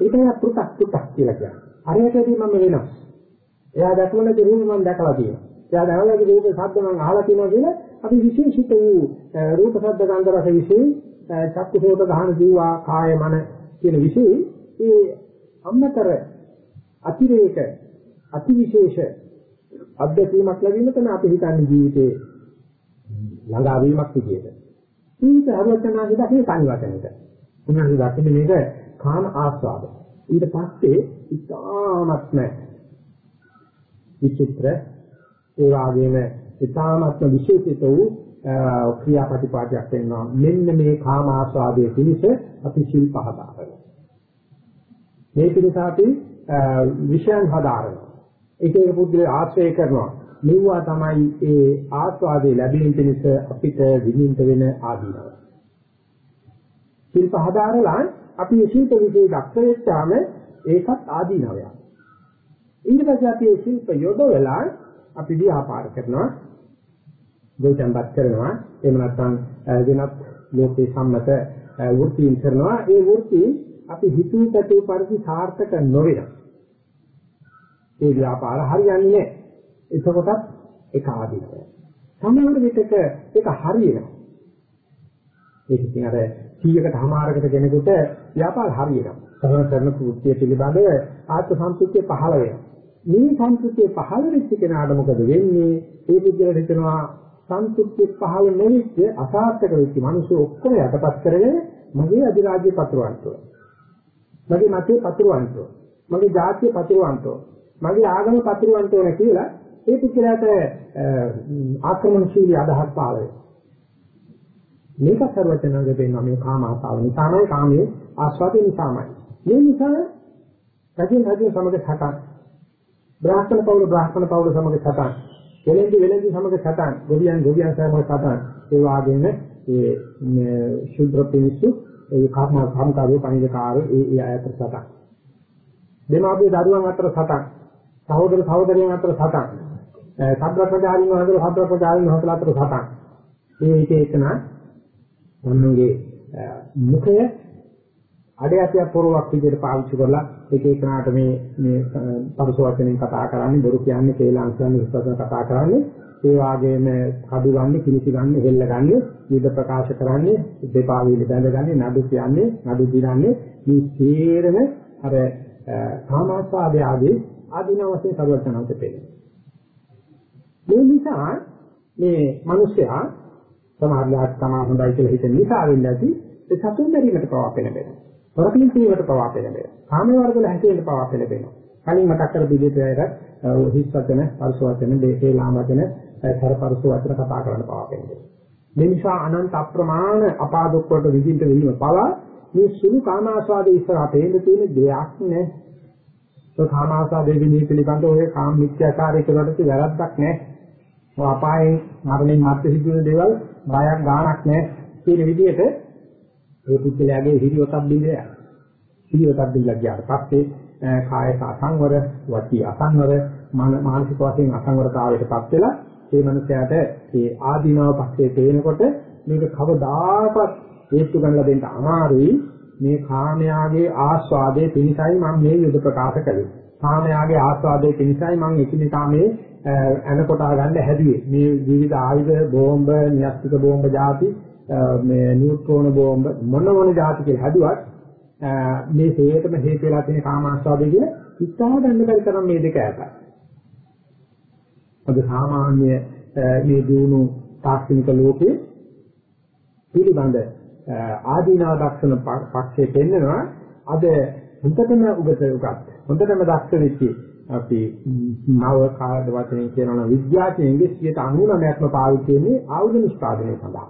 ඒකයි පුතක් පුතක් කියලා කියන්නේ. අරයටදී මම වෙනස්. එයා දැකලා දෙහිම මම දැකලා තියෙනවා. එයා දැකලා රූප ශබ්ද මම අහලා තියෙනවා කියලා අපි විශේෂිත වූ රූප ශබ්ද ගන්ධ රස විශේෂ චක්කුසෝත ගහන ජීවා කාය මන කියන විශේෂ ඒ අම්මතර අතිරේක අතිවිශේෂ අධ්‍යක්ීමක් ලැබීම තමයි අපි හිතන්නේ ජීවිතේ ළඟා වීමක් විදියට. ජීවිත හරවතනාගේ දකින සංවචනක. උන්වහන්සේ දකින්නේ මේක කාම ආස්වාද. ඊට පස්සේ ඉතාමත්ම විචිත්‍ර ඒ වගේම ඉතාමත්ම විශේෂිත වූ ක්‍රියාපටිපාටියක් වෙනවා. මෙන්න මේ කාම ආස්වාදයේ පිණිස අපි ශිල්ප හදාගන්නවා මේ පිණිස අපි විෂයන් හදාගන්නවා එක එක පුද්ගලයා ආශ්‍රය කරනවා. මෙවුවා තමයි ඒ ආස්වාදයේ ලැබීම පිණිස අපිට විඳින්න වෙන ආදීනව ශිල්ප හදාරලා අපි මේ ශිල්ප විෂය දක්ෂ වෙච්චාම ඒකත් ආදීනවයක් ඊට පස්සේ අපි මේ ශිල්ප යොදවලා අපි ව්‍යාපාර කරනවා. ගොඩනගත් කරනවා. එහෙම නැත්නම් වෙනත් ලෝකේ සම්මත වෘත්තීන් කරනවා. ඒ වෘත්ති අපි හිතුව පැතුව පරිදි සාර්ථක නොවෙන. ඒ ව්‍යාපාර හරියන්නේ නැහැ එතකොටත් ඒක ආදීනය සමහර විටක ඒක හරියනවා. ඒක ඉතින් අර 100කට හමාරකට කෙනෙකුට ව්‍යාපාර හරියනවා. කරන කරන කෘත්‍ය පිළිබඳව ආත්ම සම්පූර්තිය පහළ වෙනවා. මේ සම්පූර්තිය පහළ වෙච්ච කෙනාට මොකද වෙන්නේ? ඒ විදිහට හිතනවා සම්පූර්තිය පහළ නොවිච්ච අසාර්ථක වෙච්ච මිනිස්සු ඔක්කොම යටපත් කරගෙන මගේ අධිරාජ්‍ය පතුරවන්තෝ. මගේ මතේ පතුරවන්තෝ. මගේ ජාතිය පතුරවන්තෝ. මගේ ආගම පතුරවන්තෝ නේ කියලා ඒ පුද්ගලයාට ආක්‍රමණශීලී අදහස් පාල වෙනවා. මේක සර්වචනංග දෙන්නා මේ කාම ආසාව නිසාමයි කාමයේ ආස්වාදේ නිසාමයි. මේ නිසා රජින් රජින් සමග සටන් බ්‍රාහ්මණ පවුල බ්‍රාහ්මණ පවුල සමග සටන් වෙලෙන්දි වෙලෙන්දි සමග සටන් ගොවියන් ගොවියන් සමග සටන් ඒ වගේම ඒ ශුද්‍ර පිනිසු ඒ කාම කාමකාරී පණිවිඩකාරී ඒ ඒ අතර සටන් දෙමාපිය දරුවන් අතර සටන් සහෝදර සහෝදරියන් අතර සටන් සබ්‍රපදාරින් වහන්සේ සබ්‍රපදාරින් වහන්සේ අතර සටන් මේ එක එකනා මොන්නුගේ මුඛය අඩයතිය පොරවක් විදිහට පාවිච්චි කරලා එක එකනාට මේ මේ පරස වචනෙන් කතා කරන්නේ බොරු කියන්නේ කේලාංශයන් විශ්වාසන කතා කරන්නේ. ඒ වාගේම කඩු ගන්න කිලිසි ගන්න හෙල්ල ගන්න විද ප්‍රකාශ කරන්නේ දෙපා වේල බැඳගන්නේ නඩු කියන්නේ නඩු දිනන්නේ. මේ සේරම අර කාමාස්වාදය ආදී ආදීන වශයෙන් සර්වඥාන්ත පෙළේ මේ නිසා මේ මිනිසයා සමාජලාට තමා හොඳයි කියලා හිතන නිසා වෙන්නේ නැති ඒ සතුන් දැරීමට පවා පෙළඹෙනවා. වරකින් කීමට පවා පෙළඹෙනවා. කාම වර්ගවල හැසිරෙන්න පවා පෙළඹෙනවා. කලින් මතක් කර දීපේට හිස් වචන, පරස වචන, දේශේ ලාම වචන, සරපරස වචන කතා කරන්න පවා පෙළඹෙනවා. මේ නිසා අනන්ත අප්‍රමාණ අපාදුක් වලට විදිහට වීම පවා මේ සුළු කාමාස්වාදයේ ඉස්සරහ පේන්න තියෙන දෙයක් නෑ. ඒ කාමාස්වාදයේ විදිහ පිළිබඳ ඔය කාම මිත්‍යාචාරය කියලාට වැරද්දක් නෑ. ඔය අපායෙන් මරණයෙන් මත් සිදුවෙන දේවල් බයක් ගාණක් නැහැ කියන විදිහට ඒ පුද්ගලයාගේ හිරියොතක් බින්දය. හිරියොතක් බින්දලා ගියාට පස්සේ කාය අසංවර, වචී අසංවර, මානසික වශයෙන් අසංවරතාවයටපත් වෙලා ඒ මනුස්සයාට ඒ ආදීනව පස්සේ තේනකොට මේක කවදාකවත් හේතු ගන්නලා දෙන්න අමාරුයි මේ කාමයාගේ ආස්වාදයේ පිණිසයි මම මේ යුද ප්‍රකාශ කළේ. කාමයාගේ ආස්වාදයේ පිණිසයි මම එකිනෙකා මේ ඇන කොටා ගන්න හැදුවේ. මේ විවිධ ආයුධ බෝම්බ, න්‍යස්තික බෝම්බ જાති මේ නියුට්‍රෝන බෝම්බ මොන මොන જાති කියලා හැදුවත් මේ හේතම හේතු වෙලා තියෙන කාමාස්වාදයේ කියන ඉස්සහා ගන්න බැරි තරම් මේ දෙක ඈතයි. අද සාමාන්‍ය මේ දිනු තාක්ෂණික ලෝකයේ පිළිබඳ ආදීනව දක්ෂණ පක්ෂයේ පෙන්නනවා අද හොඳටම උගත උගත් හොඳටම දක්ෂ වෙච්චි අපි නව කාර්ය වචනේ කියනවා නම් විද්‍යාඥයන්ගේ 99%ක්ම පාවිච්චි වෙන්නේ ආයුධ නිෂ්පාදනය සඳහා.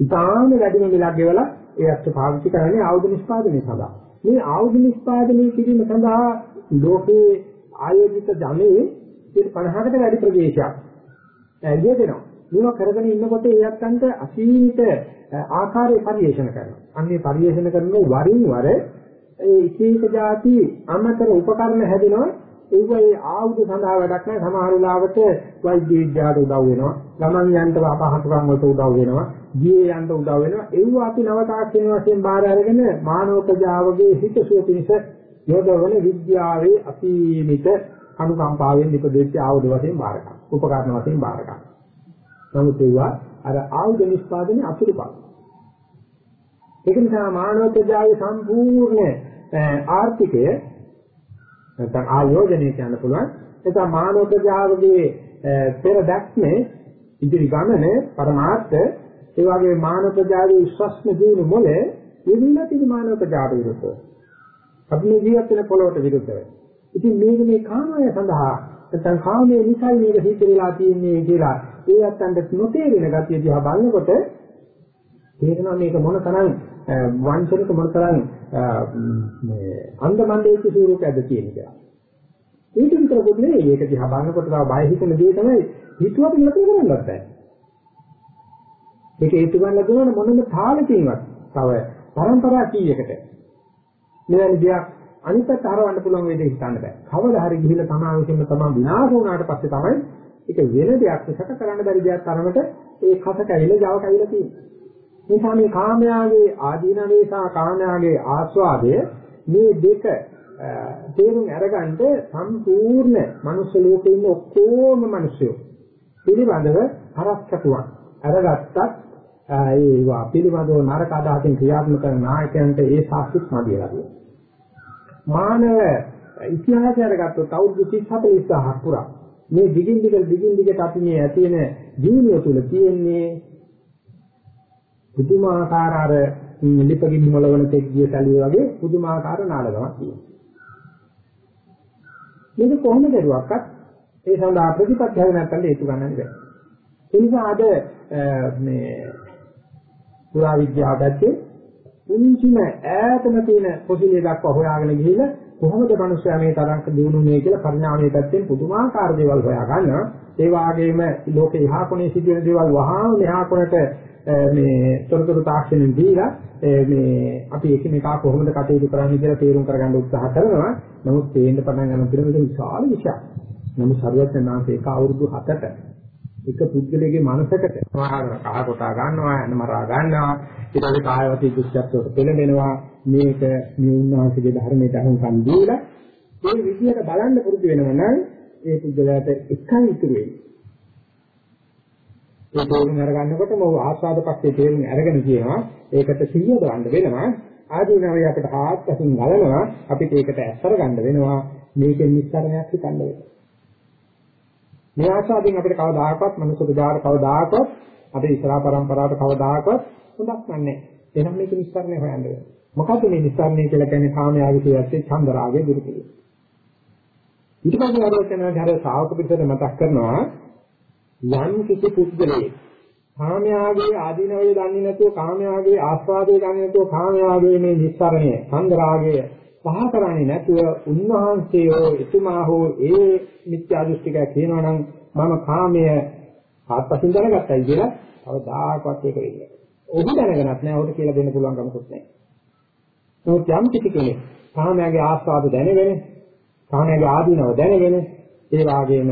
ඉතාලම වැඩිම වෙලා ගෙවලා ඒ අස්ත පාවිච්චි කරන්නේ ආයුධ නිෂ්පාදනය සඳහා. මේ ආයුධ නිෂ්පාදනය කිරීම සඳහා ලෝකේ ආයෝජිත ජනයේ 50කට වැඩි ප්‍රදේශයක් ඇලිය දෙනවා. මේවා කරගෙන ඉන්නකොට ඒ අත්තන්ට අසීමිත ආකාරයේ පරිශන කරනවා. අන්නේ පරිශන කරන වරින් වර ඒ එක එක જાති අමතර උපකරණ හැදෙනවා ඒක ඒ ආයුධ සඳහා වැඩක් නැහැ. සමහර වෙලාවට වෛද්‍ය විද්‍යාවට උදව් වෙනවා. ගමන් යන්ත්‍ර අපහසුකම් වලට උදව් වෙනවා. ජීවේ යන්න උදව් වෙනවා. ඒව අපි නව තාක්ෂණ වශයෙන් බාර අරගෙන මානව ප්‍රජාවගේ හිතසුව පිණිස යොදවන විද්‍යාවේ අසීමිත අනුකම්පාවෙන් ඉපදෙච්ච ආයුධ වශයෙන් බාර ගන්න. උපකරණ වශයෙන් බාර ගන්න. නමුත් ඒවා අර ආයුධ නිෂ්පාදනයේ අතුරුපත් ඒක නිසා මානව ප්‍රජාවේ සම්පූර්ණ ආර්ථිකය නැත්නම් ආයෝජනය කියන්න පුළුවන්. ඒක මානව ප්‍රජාවගේ පෙර දැක්මේ ඉදිරි ගමන පරමාර්ථ ඒ වගේ මානව ප්‍රජාවේ විශ්වාසන දිනු මොළ යෙදිලා තියෙන මානව ප්‍රජාවට විරුද්ධව. අපි මේ ජීවත් වෙන පොළොවට විරුද්ධව. ඉතින් මේක මේ කාමය සඳහා නැත්නම් කාමයේ නිසයි මේක සිද්ධ වෙලා තියෙන්නේ කියලා ඒ අත්තන්ට නොතේරෙන ගතිය දිහා බලනකොට තේරෙනවා මේක මොන තරම් වංශනික මොනතරම් මේ අන්දමන්දේක ස්වරූපයක්ද කියන එක. ඒක විතරකුත් නෙවෙයි ඒක දිහා බලනකොට තව බය හිතෙන දේ තමයි හිතුවට නතර කරන්නත් බෑ. ඒක හේතු ගන්න දුවන මොනම තාලකින්වත් තව પરම්පරා කීයකට මෙවැනි දෙයක් අනිත්‍යත හරවන්න පුළුවන් වේද හිතන්න බෑ. කවදා හරි ගිහිල්ලා තමා විසින්ම තමා විනාශ වුණාට පස්සේ තමයි ඒක වෙන දෙයක් සැක කරන්න බැරි දෙයක් තරමට ඒ කස කැවිලා Java කැවිලා තියෙන්නේ. නිසා මේ කාමයාගේ ආදීනවේ සහ කාමයාගේ ආස්වාදය මේ දෙක තේරුම් අරගන්න සම්පූර්ණ මනුස්ස ලෝකේ ඉන්න ඔක්කොම මිනිස්සු පිළිබඳව හරස්කතුවක් අරගත්තත් ඒවා පිළිබඳව නරක අදහසින් ක්‍රියාත්මක කරන නායකයන්ට ඒ සාක්ෂිත් මදියලා තියෙනවා. මානව ඉතිහාසයට ගත්තොත් අවුරුදු 30 40000ක් පුරා මේ දිගින් දිගට දිගින් දිගට අපි මේ ඇති වෙන ජීවිතය තුළ තියෙන්නේ පුදුමාකාර අර ලිපගිනි මොළවන තෙක් ගිය සැලිය වගේ පුදුමාකාර නාලගමක් තියෙනවා. මේක කොහොමද දරුවක්වත් ඒ සඳහා ප්‍රතිපත්ති හරි නැත්නම් හේතු ගන්නන්නේ බැහැ. ඒ නිසා අද මේ පුරා විද්‍යාව පැත්තේ පුංචිම ඈතම තියෙන පොසිලිය දක්වා හොයාගෙන ගිහිල්ලා කොහොමද මිනිස්සයා මේ තරම්ක දිනුනේ කියලා පරිණාමයේ පැත්තෙන් පුදුමාකාර දේවල් හොයා ගන්නවා. ඒ වගේම ලෝකේ එහා කොනේ සිදුවෙන දේවල් වහාම මෙහා කොනට මේ තොරතුරු තාක්ෂණයෙන් දීලා මේ අපි එකිනෙකා කොහොමද කටයුතු කරන්නේ කියලා තේරුම් කරගන්න උත්සාහ කරනවා. නමුත් තේින්න පටන් ගන්න පිළිවෙල විශාල විශයක්. නමුත් සර්වඥාන්සේ එක අවුරුදු 7ට එක පුද්ගලයාගේ මනසකට සමහර කහ කොටා ගන්නවා යන මරා ගන්නවා ඊට පස්සේ කායවතී දුක්ඛත්වයට පෙළඹෙනවා මේක මේ උන්වහන්සේගේ ධර්මයට අනුකම් දීලා ඒ විදිහට බලන්න පුරුදු වෙනවා නම් ඒ පුද්ගලයාට එකයි ඉතුරු වෙන්නේ ඒ තේරුම් අරගන්නකොටම ඔහු ආස්වාද පක්ෂේ තේරුම් අරගෙන කියනවා ඒකට සිහිය දාන්න වෙනවා ආදීනවය අපිට ආත්පසින් ගලනවා අපිට ඒකට ඇස්සර ගන්න වෙනවා මේකෙන් නිස්සාරණයක් හිතන්න වෙනවා මේ ආශාවෙන් අපිට කවදාකවත් මනුෂ්‍ය ප්‍රජාට කවදාකවත් අපේ ඉස්සරහා પરම්පරාවට කවදාකවත් හොඳක් නැහැ. එහෙනම් මේක නිස්සාරණය හොයන්න වෙනවා. මොකද්ද මේ නිස්සාරණය කියලා කියන්නේ කාමයාගේ කියත්තේ චන්දරාගේ දුරු කිරීම. ඊට පස්සේ ආරෝචනාවේ අර ශාවක පිටට මතක් කරනවා යම් කිසි පුද්ගලයෙක් කාමයාගේ ආධිනවය දන්නේ නැතුව කාමයාගේ ආස්වාදය දන්නේ නැතුව කාමයාගේ මේ නිස්සාරණය චන්දරාගය පහ කරන්නේ නැතුව උන්වහන්සේ හෝ එතුමා හෝ ඒ මිත්‍යා දෘෂ්ටික කියනවා නම් මම කාමය ආත්පසින් දැනගත්තයි කියලා කවදාකවත් ඒක වෙන්නේ නැහැ. ඔහු දැනගනත් නැහැ. ඔහුට කියලා දෙන්න පුළුවන් කමකුත් නැහැ. නමුත් යම් කිසි කෙනෙක් කාමයේ ආස්වාද දැනගෙන කාමයේ ආදීනව දැනගෙන ඒ වාගේම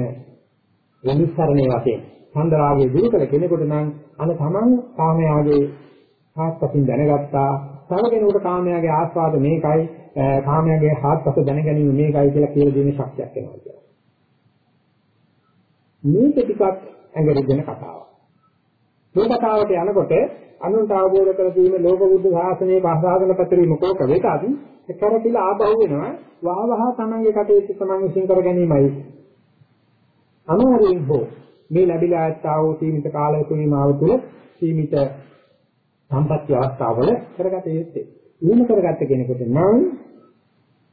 විනිස්සරණේ වශයෙන් සම්දරාගේ දුරු කළ කෙනෙකුට නම් අන තමන් කාමයාගේ ආස්පසින් දැනගත්තා තව කෙනෙකුට කාමයාගේ ආස්වාද මේකයි කාමයාගේ හාත්පස දැනගැනීම මේකයි කියලා කියලා දෙන ශක්තියක් එනවා කියලා. මේක ටිකක් ඇඟරිගෙන කතාවක්. මේ කතාවට යනකොට අනුන්ට අවබෝධ කර දීම ලෝක බුද්ධ ශාසනයේ භාෂාගන පත්‍රී මොකෝක වේකාදී කරපිලා ආපහු වෙනවා වහවහ තමන්ගේ කටයුතු තමන් විසින් කර ගැනීමයි. අමාරුවෙන් හෝ මේ ලැබිලා ඇත්තා වූ සීමිත කාලය තුනීමාව තුළ සීමිත සම්පත්‍ය අවස්ථාවල කරගත යුත්තේ. එහෙම කරගත්ත කෙනෙකුට නම්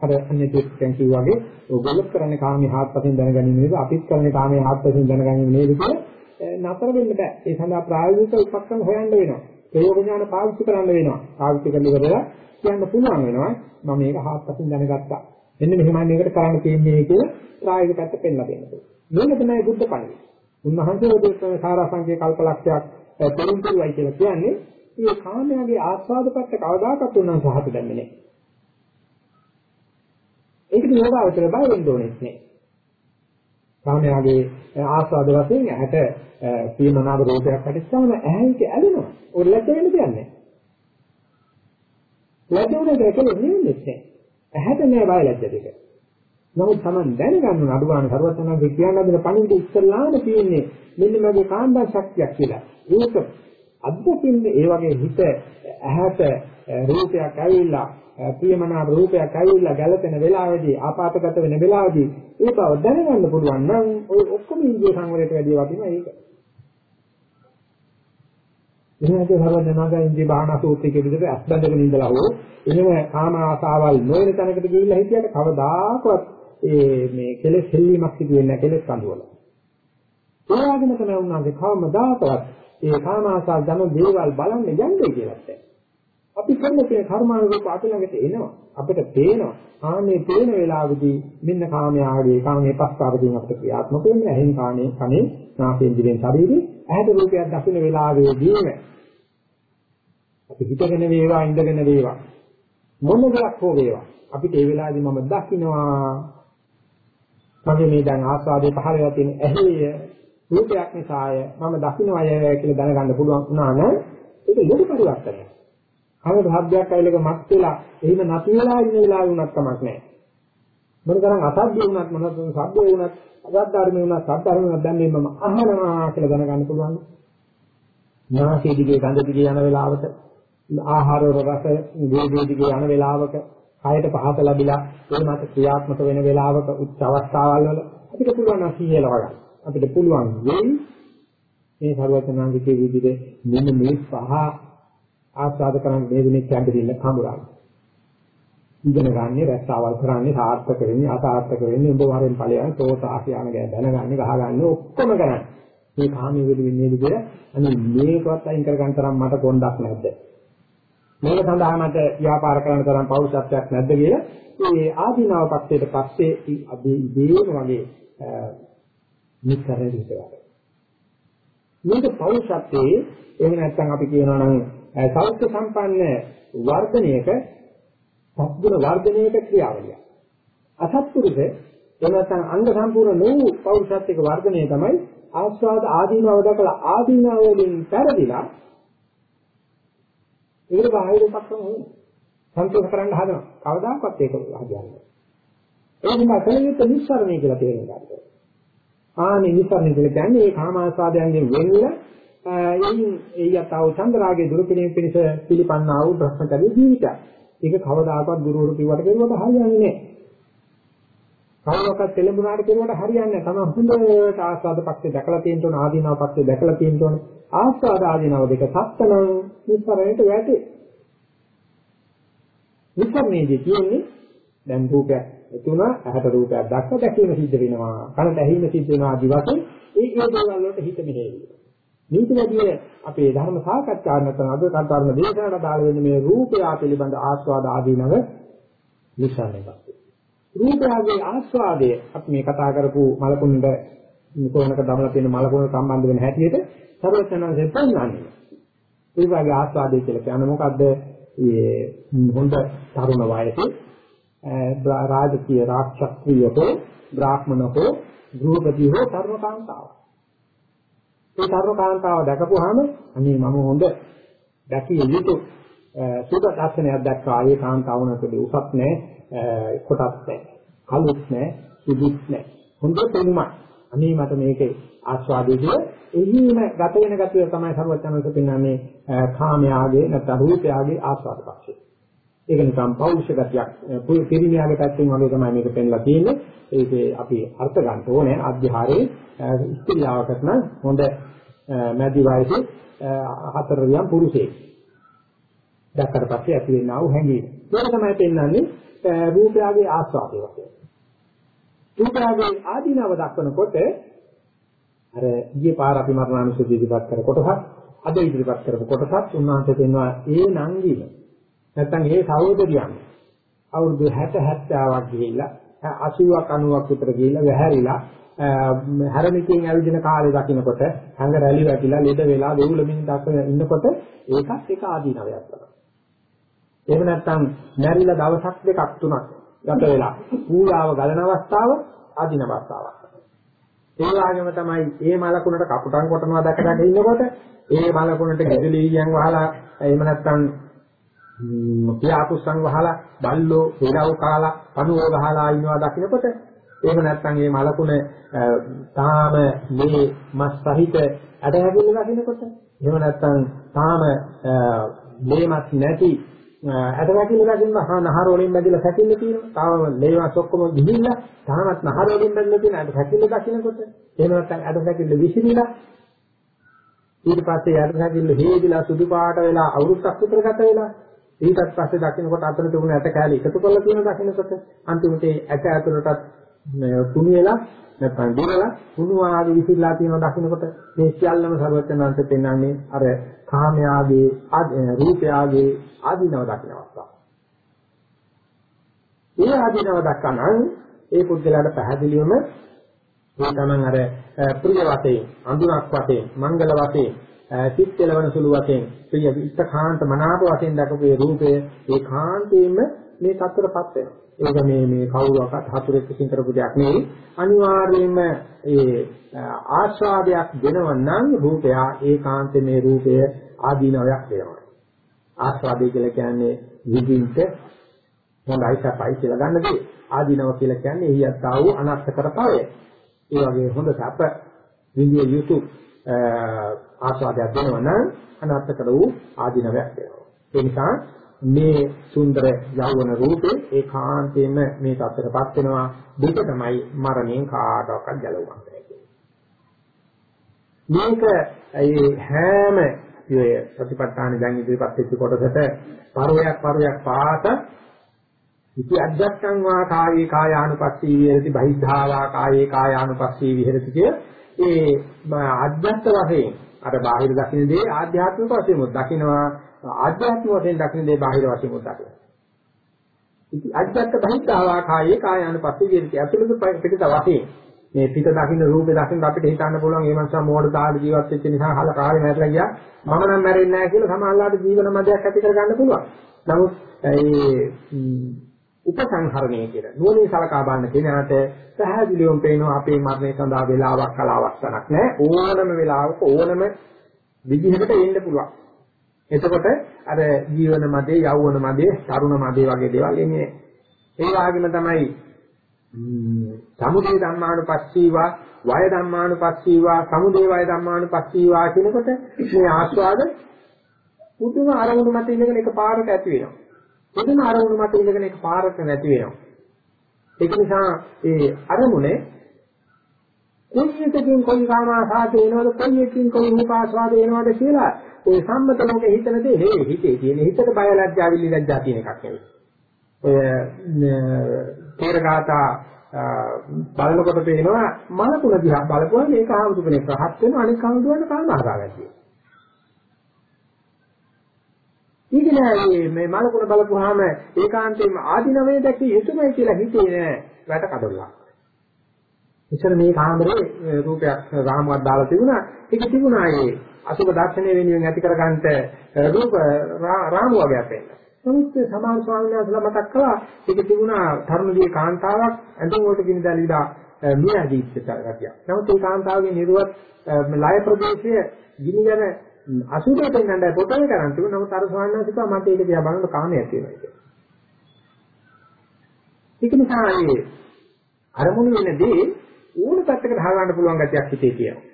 අර අන්‍ය දෙයක්ෙන් කිව්වාගේ ඕගොල්ලෝ කරන්නේ කාමයේ හාත්පසින් දැනගැනීම නේද අපිත් කරන්නේ කාමයේ හාත්පසින් දැනගැනීම නේද කියලා නතර වෙන්න බෑ. ඒ සඳහා ප්‍රායෝගික උපක්‍රම හොයන්න වෙනවා. ප්‍රයෝග ඥාන පාවිච්චි කරන්න වෙනවා. පාවිච්චි කරලා ඉවරලා කියන්න පුළුවන් වෙනවා මම මේක හාත්පසින් දැනගත්තා. මෙන්න මෙහෙමයි මේකට කරන්න තියෙන්නේ කියලා ප්‍රායෝගික පැත්ත පෙන්නලා දෙන්න. මේක තමයි බුද්ධ පණිවිඩය. උන්වහන්සේ ඔය සාරාංශයේ කල්පලක්ෂයක් පරිපූර්ණයි කියලා කියන්නේ මේ කාමයාගේ ආස්වාදපත්ත කවදාකවත් උනන් සහත දෙන්නේ නැහැ. ඒකට යෝගාවචර බය වෙන්න ඕනේ නැහැ. කාමයාගේ ආස්වාද වශයෙන් ඇහැට ප්‍රියමනාප රූපයක් පැටිච්චාම ඇහැයිට ඇලෙනවා. ඔය ලැජ්ජ වෙන්න දෙයක් නැහැ. ලැජ්ජ වෙන දෙයක් නෙවෙන්නේ නැහැ. ඇහැට නෑ බය ලැජ්ජ දෙක. නමුත් Taman දැනගන්න අඩුවාන සර්වඥාගේ කියන්න දෙන පණිවිඩ ඉස්සල්ලාම තියෙන්නේ මෙන්න මගේ කාණ්ඩා ශක්තියක් කියලා. ඒක අද්දකින්න ඒ වගේ හිත ඇහැට රූපයක් ඇවිල්ලා ප්‍රියමනාප රූපයක් ඇවිල්ලා ගැලපෙන වෙලාවේදී ආපాతගත වෙන වෙලාවේදී ඒ බව දැනගන්න පුළුවන් නම් ඔය ඔක්කොම ඉන්දිය සංවරයට වැඩි වටිනවා ඒක. එහෙනම් ඒ සර්වඥාගේ ඉන්දිය බාහනා සූත්‍රයේ විදිහට අත්බඳගෙන ඉඳලා හෝ එහෙම කාම ආසාවල් නොවන තැනකට ගිහිල්ලා හිටියට කවදාකවත් ඒ මේ කෙලෙස් හෙල්ලීමක් සිදු වෙන්නේ නැහැ කෙලෙස් කඳුවල. ඒ වගේම තමයි උන්වහන්සේ කවමදාකවත් ඒ කාමාසාව ධන දේවල් බලන්න යන්නේ කියලා නැහැ. අපි කරන තියෙන කර්මානුරූප අපි ළඟට එනවා. අපිට පේනවා. ආන්නේ පේන වෙලාවේදී මෙන්න කාමයාගේ කාමයේ පස්තාවකින් අපිට ක්‍රියාත්මක වෙන්නේ ඇහෙන් කාමයේ කනේ නාසයෙන් දිවෙන් ශරීරේ ඇහැට රූපයක් දකින්න වෙලාවේදීම අපි හිතගෙන වේවා ඉඳගෙන වේවා මොන දෙයක් හෝ වේවා අපිට ඒ වෙලාවේදී මම දකින්නවා මගේ මේ දැන් ආස්වාදයේ පහළ වෙලා තියෙන ඇහි රූපයක් නිසාය මම දකින්නවය කියලා දැනගන්න පුළුවන් වුණා නම් ඒක ලොකු පරිවර්තනයක්. කවද හබ්බයක් ඇවිලක මත් වෙලා එහෙම නැති වෙලා ඉන්න වෙලාවෙ උනත් කමක් නැහැ. මොන තරම් අසභ්‍ය වුණත් මොන තරම් සભ્ય වුණත් අසද්ධර්ම වුණත් සද්ධර්ම වුණත් දැන් මේ මම අහනවා කියලා දැනගන්න පුළුවන්. නාසයේ දිගේ ගඳ දිගේ යන වෙලාවට ආහාර රස වේදේ දිගේ යන වෙලාවක කයට පහත ලැබිලා ඒ මත ක්‍රියාත්මක වෙන වෙලාවක උච්ච අවස්ථාවල් වල අපිට පුළුවන් අසීයල වගන්න. අපිට පුළුවන් වෙයි මේ සර්වඥාන්තිකේ විදිහට මෙන්න මේ පහ ආස්වාද කරන් මේ දිනේ කැඳිරිල්ල කමුරාන. ඉගෙන ගන්න රැස්සාවල් කරන්නේ සාර්ථක වෙන්නේ අසාර්ථක වෙන්නේ උඹ වරෙන් ඵලයන් තෝත ආසියාන ගැන දැනගන්නේ ගහගන්නේ ඔක්කොම කරන්නේ. මේ කාමයේ වෙලි වෙන්නේ විදිහට අනේ මේකවත් අයින් කරගන්න තරම් මට කොණ්ඩක් නැද්ද? මේක සඳහා මට ව්‍යාපාර කරන්න තරම් පෞරුෂත්වයක් නැද්ද කියලා මේ ආධිනාව පක්ෂයට පස්සේ අපි ඉබේම වගේ නිකරේ විතරයි. මේක පෞරුෂත්වයේ එහෙම නැත්නම් අපි කියනවා නම් සෞඛ්‍ය සම්පන්න වර්ධනයක සත්ගුණ වර්ධනයක ක්‍රියාවලිය. අසත්පුරුෂ එහෙම නැත්නම් අංග සම්පූර්ණ නොවු පෞරුෂත්වයක වර්ධනය තමයි ආස්වාද ආදීනව දකලා ආදීනව වලින් පෙරදිලා ඒකට බාහිර උපක්‍රම හොයන. සංකේත කරන්න හදනවා. කවදාකවත් ඒක හදින්නේ. ඒ නිසා කලියුත් නිස්සාරණය කියලා තේරුම් ගන්නවා. ආනේ නිස්සාරණය කියලා කියන්නේ මේ කාම ආස්වාදයන්ගෙන් වෙන්ලා එයින් එයතව චන්ද්‍රාගේ දුරු කිරීම පිණිස පිළිපන්නා වූ භ්‍රමචර්ය ජීවිතය. ඒක කවදාකවත් ගුරුවරු කිව්වට කෙරුවට හරියන්නේ නැහැ. කවදාකවත් තෙලඹුණාට කෙරුවට හරියන්නේ නැහැ. තමයි හොඳට ආස්වාද පක්ෂේ දැකලා තියෙන්න ඕන ආදීනව පක්ෂේ දැකලා තියෙන්න ඕන. ආස්වාද ආදීනව දෙක සත්‍යනම් නිස්සරණයට වැටේ. නිස්සරණයේදී කියන්නේ දැන් රූපයක් එතුණා ඇහැට රූපයක් දැක්ක දැකීම සිද්ධ වෙනවා. කනට ඇහිම සිද්ධ වෙනවා ආදි වශයෙන් ඒ ඒ දේවල් වලට හිත මෙහෙවි. නීතිවදී අපේ ධර්ම සාකච්ඡා නැත්නම් අද කර්ම දේශනාවට දාල වෙන්නේ මේ රූපය පිළිබඳ ආස්වාද ආදීනව නිස්සරණයපත්. රූපයගේ ආස්වාදය අපි මේ කතා කරපු මලකුණුට කොහොමද දමලා තියෙන මලකුණ සම්බන්ධ වෙන හැටියට සර්වඥාන්සේ පෙන්නන්නේ. ඒ වගේ ආස්වාදය කියලා කියන්නේ මොකද්ද? මේ හොඳ තරුණ වයසේ රාජකීය රාක්ෂත්‍රියකෝ බ්‍රාහ්මණකෝ ගෘහපතියෝ සර්වකාන්තාව. ඒ සර්වකාන්තාව දැකපුවාම අනේ මම හොඳ දැකිය යුතු සුඛ දර්ශනයක් දැක්කා. ඒ කාන්තාවනකදී උසස් නැහැ, කොටස් නැහැ, කළුත් නැහැ, සුදුත් නැහැ. හොඳ පෙනුමක්. අනේ මට මේකේ ආස්වාදයේදී එහිම ගත වෙන ගතිය තමයි සර්වඥාන්ස පෙන්වන්නේ කාමයාගේ නැත්නම් රූපයාගේ ආස්වාද පක්ෂය. ඒක නිකම් පෞරුෂ ගතියක්. පිරිමියාගේ පැත්තෙන් වගේ තමයි මේක පෙන්ලා තියෙන්නේ. ඒකේ අපි අර්ථ ගන්න ඕනේ අධ්‍යාරයේ ස්ත්‍රියවකට නම් හොඳ මැදි වයසේ හතර වියම් පුරුෂයෙක්. දැක්කට පස්සේ ඇති වෙනා වූ හැඟීම. මේක තමයි පෙන්වන්නේ රූපයාගේ ආස්වාදය වශයෙන්. රූපයාගේ ආදීනව දක්වනකොට අර ඊයේ පාර අපි මරණානුසතිය ඉදිරිපත් කර කොටසක් අද ඉදිරිපත් කරපු කොටසක් උන්වහන්සේ දෙනවා ඒ නංගිම නැත්තම් ඒ සහෝදරියන් අවුරුදු 60 70ක් ගිහිල්ලා 80ක් 90ක් විතර ගිහිල්ලා වැහැරිලා හැරමිකෙන් ඇවිදින කාලේ දකින්නකොට හංග රැලි වැටිලා ලෙඩ වෙලා දෙවුලමින් දක්වන ඉන්නකොට ඒකත් එක ආදීනවයක් තමයි. එහෙම නැත්නම් මැරිලා දවසක් දෙකක් තුනක් ගත වෙලා පූජාව ගලන අවස්ථාව ආදීන අවස්ථාවක්. ඒ වගේම තමයි මේ මලකුණට කපුටන් කොටනවා දැක දැක ඉන්නකොට ඒ මලකුණට ගෙදලීයන් වහලා එහෙම නැත්නම් පියාකුස්සන් වහලා බල්ලෝ පෙරව කාලා පණුව ගහලා ඉන්නවා දකින්නකොට එහෙම නැත්නම් මේ මලකුණ තාම මේ මස් සහිත ඇට හැදෙන්න දකින්නකොට එහෙම නැත්නම් තාම මේ මස් නැති ඇට වැකිල්ල දකින්න නහර වලින් බැඳිලා සැකිල්ල තියෙනවා. තාම මේ මස් ඔක්කොම ගිහිල්ලා තාමත් නහර වලින් බැඳිලා තියෙන ඇට සැකිල්ල දකින්නකොට එහෙම නැත්නම් ඇට සැකිල්ල විසිරිලා ඊට පස්සේ ඇට සැකිල්ල හේදිලා සුදු පාට වෙලා අවුරුද්දක් විතර ගත වෙලා ඊටත් පස්සේ දකින්නකොට අතර තිබුණ ඇට කෑලි එකතු කරලා තියෙන දකින්නකොට අන්තිමට ඇට ඇතුළටත් කුණු වෙලා නැත්නම් දිනලා කුණු ආදී විසිරලා තියෙන දකින්නකොට මේ සියල්ලම සර්වඥාන්ත පෙන්වන්නේ අර කාමයාගේ රූපයාගේ ආදීනව දකින්න අවස්ථාව. ඒ ආදීනව දක්කනම් ඒ පුද්ගලයාට පැහැදිලිවම මේ තමන් අර ප්‍රිය වශයෙන් අඳුරක් වශයෙන් මංගල වශයෙන් සිත් කෙලවන සුළු වශයෙන් ප්‍රිය ඉස්තකාන්ත මනාප වශයෙන් දක්වපු ඒ රූපය ඒ කාන්තේම මේ තත්ත්වයටපත් වෙනවා. ඒක මේ මේ කවුරුවක්වත් හතුරෙක් විසින් කරපු දෙයක් නෙවෙයි. අනිවාර්යයෙන්ම ඒ ආස්වාදයක් දෙනව නම් රූපය ඒකාන්තේ මේ රූපය ආදීනවයක් වෙනවා. ආස්වාදය කියලා කියන්නේ විඳින්ට හොඳයි සපයි කියලා ගන්න දේ. ආදීනව කියලා කියන්නේ එහි යත්තා වූ අනර්ථ කරපවය. ඒ වගේ හොඳ සැප විඳිය යුතු ආස්වාදයක් දෙනවා නම් අනර්ථකර වූ ආධිනවයක් වෙනවා. ඒ නිසා මේ සුන්දර යෞවන රූපේ ඒකාන්තයෙන්ම මේ තත්ත්වයටපත් වෙනවා. දුක තමයි මරණයෙන් කාටවත් ගැලවෙන්නේ මේක ඒ හැම යෝය ප්‍රතිපත්තාන දැන් ඉදිරිපත් වෙච්ච කොටසට පරවයක් පරවයක් පාත ඉති අධ්‍යක්ෂං වා කායේ කායානුපස්සී විහෙරති බහිද්ධාවා කායේ කායානුපස්සී විහෙරති කිය. ඒ අධ්‍යක්ෂ වශයෙන් අර බාහිර දකින්න දේ ආධ්‍යාත්මික වශයෙන් දකින්නවා ආධ්‍යාත්මික වශයෙන් දකින්න දේ බාහිර වශයෙන් දකිනවා ඉති අධ්‍යක්ෂ බහිද්ධාවා කායේ කායානුපස්සී විහෙරති අතුලක පිටත වශයෙන් මේ පිට දකින්න රූපේ දකින්න අපිට හිතන්න පුළුවන් මේ මනුස්සයා මෝඩ තාල ජීවත් වෙච්ච නිසා හල කාලේ නැරලා ගියා මම නම් මැරෙන්නේ නැහැ කියලා සමහරවිට ජීවන මදයක් ඇති කර ගන්න පුළුවන්. නමුත් ඒ උපසංහරණය කියලා නුවණින් සලකා බලන කෙනාට පැහැදිලිවම පේනවා අපේ මරණය සඳහා වෙලාවක් කලාවක් තනක් නැහැ ඕනම වෙලාවක ඕනම විදිහකට එන්න පුළුවන්. එතකොට අර ජීවන මදේ, යෞවන මදේ, තරුණ මදේ වගේ දේවල් එන්නේ. ඒ වගේම තමයි සමුදේ ධම්මානුපස්සීවා වය ධම්මානුපස්සීවා සමුදේ වය ධම්මානුපස්සීවා කියනකොට මේ ආස්වාද පුදුම අරමුණු මත ඉඳගෙන එක පාරට ඇති වෙනවා. පුදුම අරමුණු මත ඉඳගෙන එක පාරට නැති වෙනවා. ඒක නිසා ඒ අරමුණේ කොයි එකකින් කොයි කාමාසාද එනවද කොයි එකකින් කොයි උපාස්වාද එනවද කියලා ඔය සම්මත ලෝකේ හිතන දේ හේ හිතේ තියෙන හිතට බය ලැජ්ජා විලි ලැජ්ජා කියන එකක් නෙවෙයි. ඔය තේරගාතා බලනකොට පේනවා මල තුන දිහා බලපුවම මේක ආවුතු කෙනෙක් රහත් වෙනවා අනික කවුරුවන්න කාමහරාගය කියන. ඊගෙන මේ මල තුන බලපුවාම ඒකාන්තයෙන්ම ආධිනවයේ දැකිය යුතුමයි කියලා හිතේ නෑ වැට කඩලා. ඉතින් මේ කාමරේ රූපයක් රාමුවක් දාලා තිබුණා. ඒක තිබුණා ඒ අසුබ දර්ශනය වෙනුවෙන් ඇති කරගන්නට රූප රාමු වගේක් වෙන්න. නමුත් සමාන ස්වාමීන් වහන්සේලා මතක් කළා ඒක තිබුණා තරුණදී කාන්තාවක් ඇඳුම් වලට ගිනි දැලිලා මියදීච්ච ගතිය. නමුත් ඒ කාන්තාවගේ නිර්වත් ලය ප්‍රදේශයේ ගිනිගෙන අසුරට නණ්ඩයි පොතේ කරන් තිබුණා. නමුත් අර ස්වාමීන් වහන්සේ කිව්වා මට ඒක දිහා බලන්න කාමයක් තියෙනවා කියලා. ඒක නිසා මේ අරමුණු වෙනදී ඕන පැත්තකට හරවන්න පුළුවන් ගතියක් හිතේ තියෙනවා.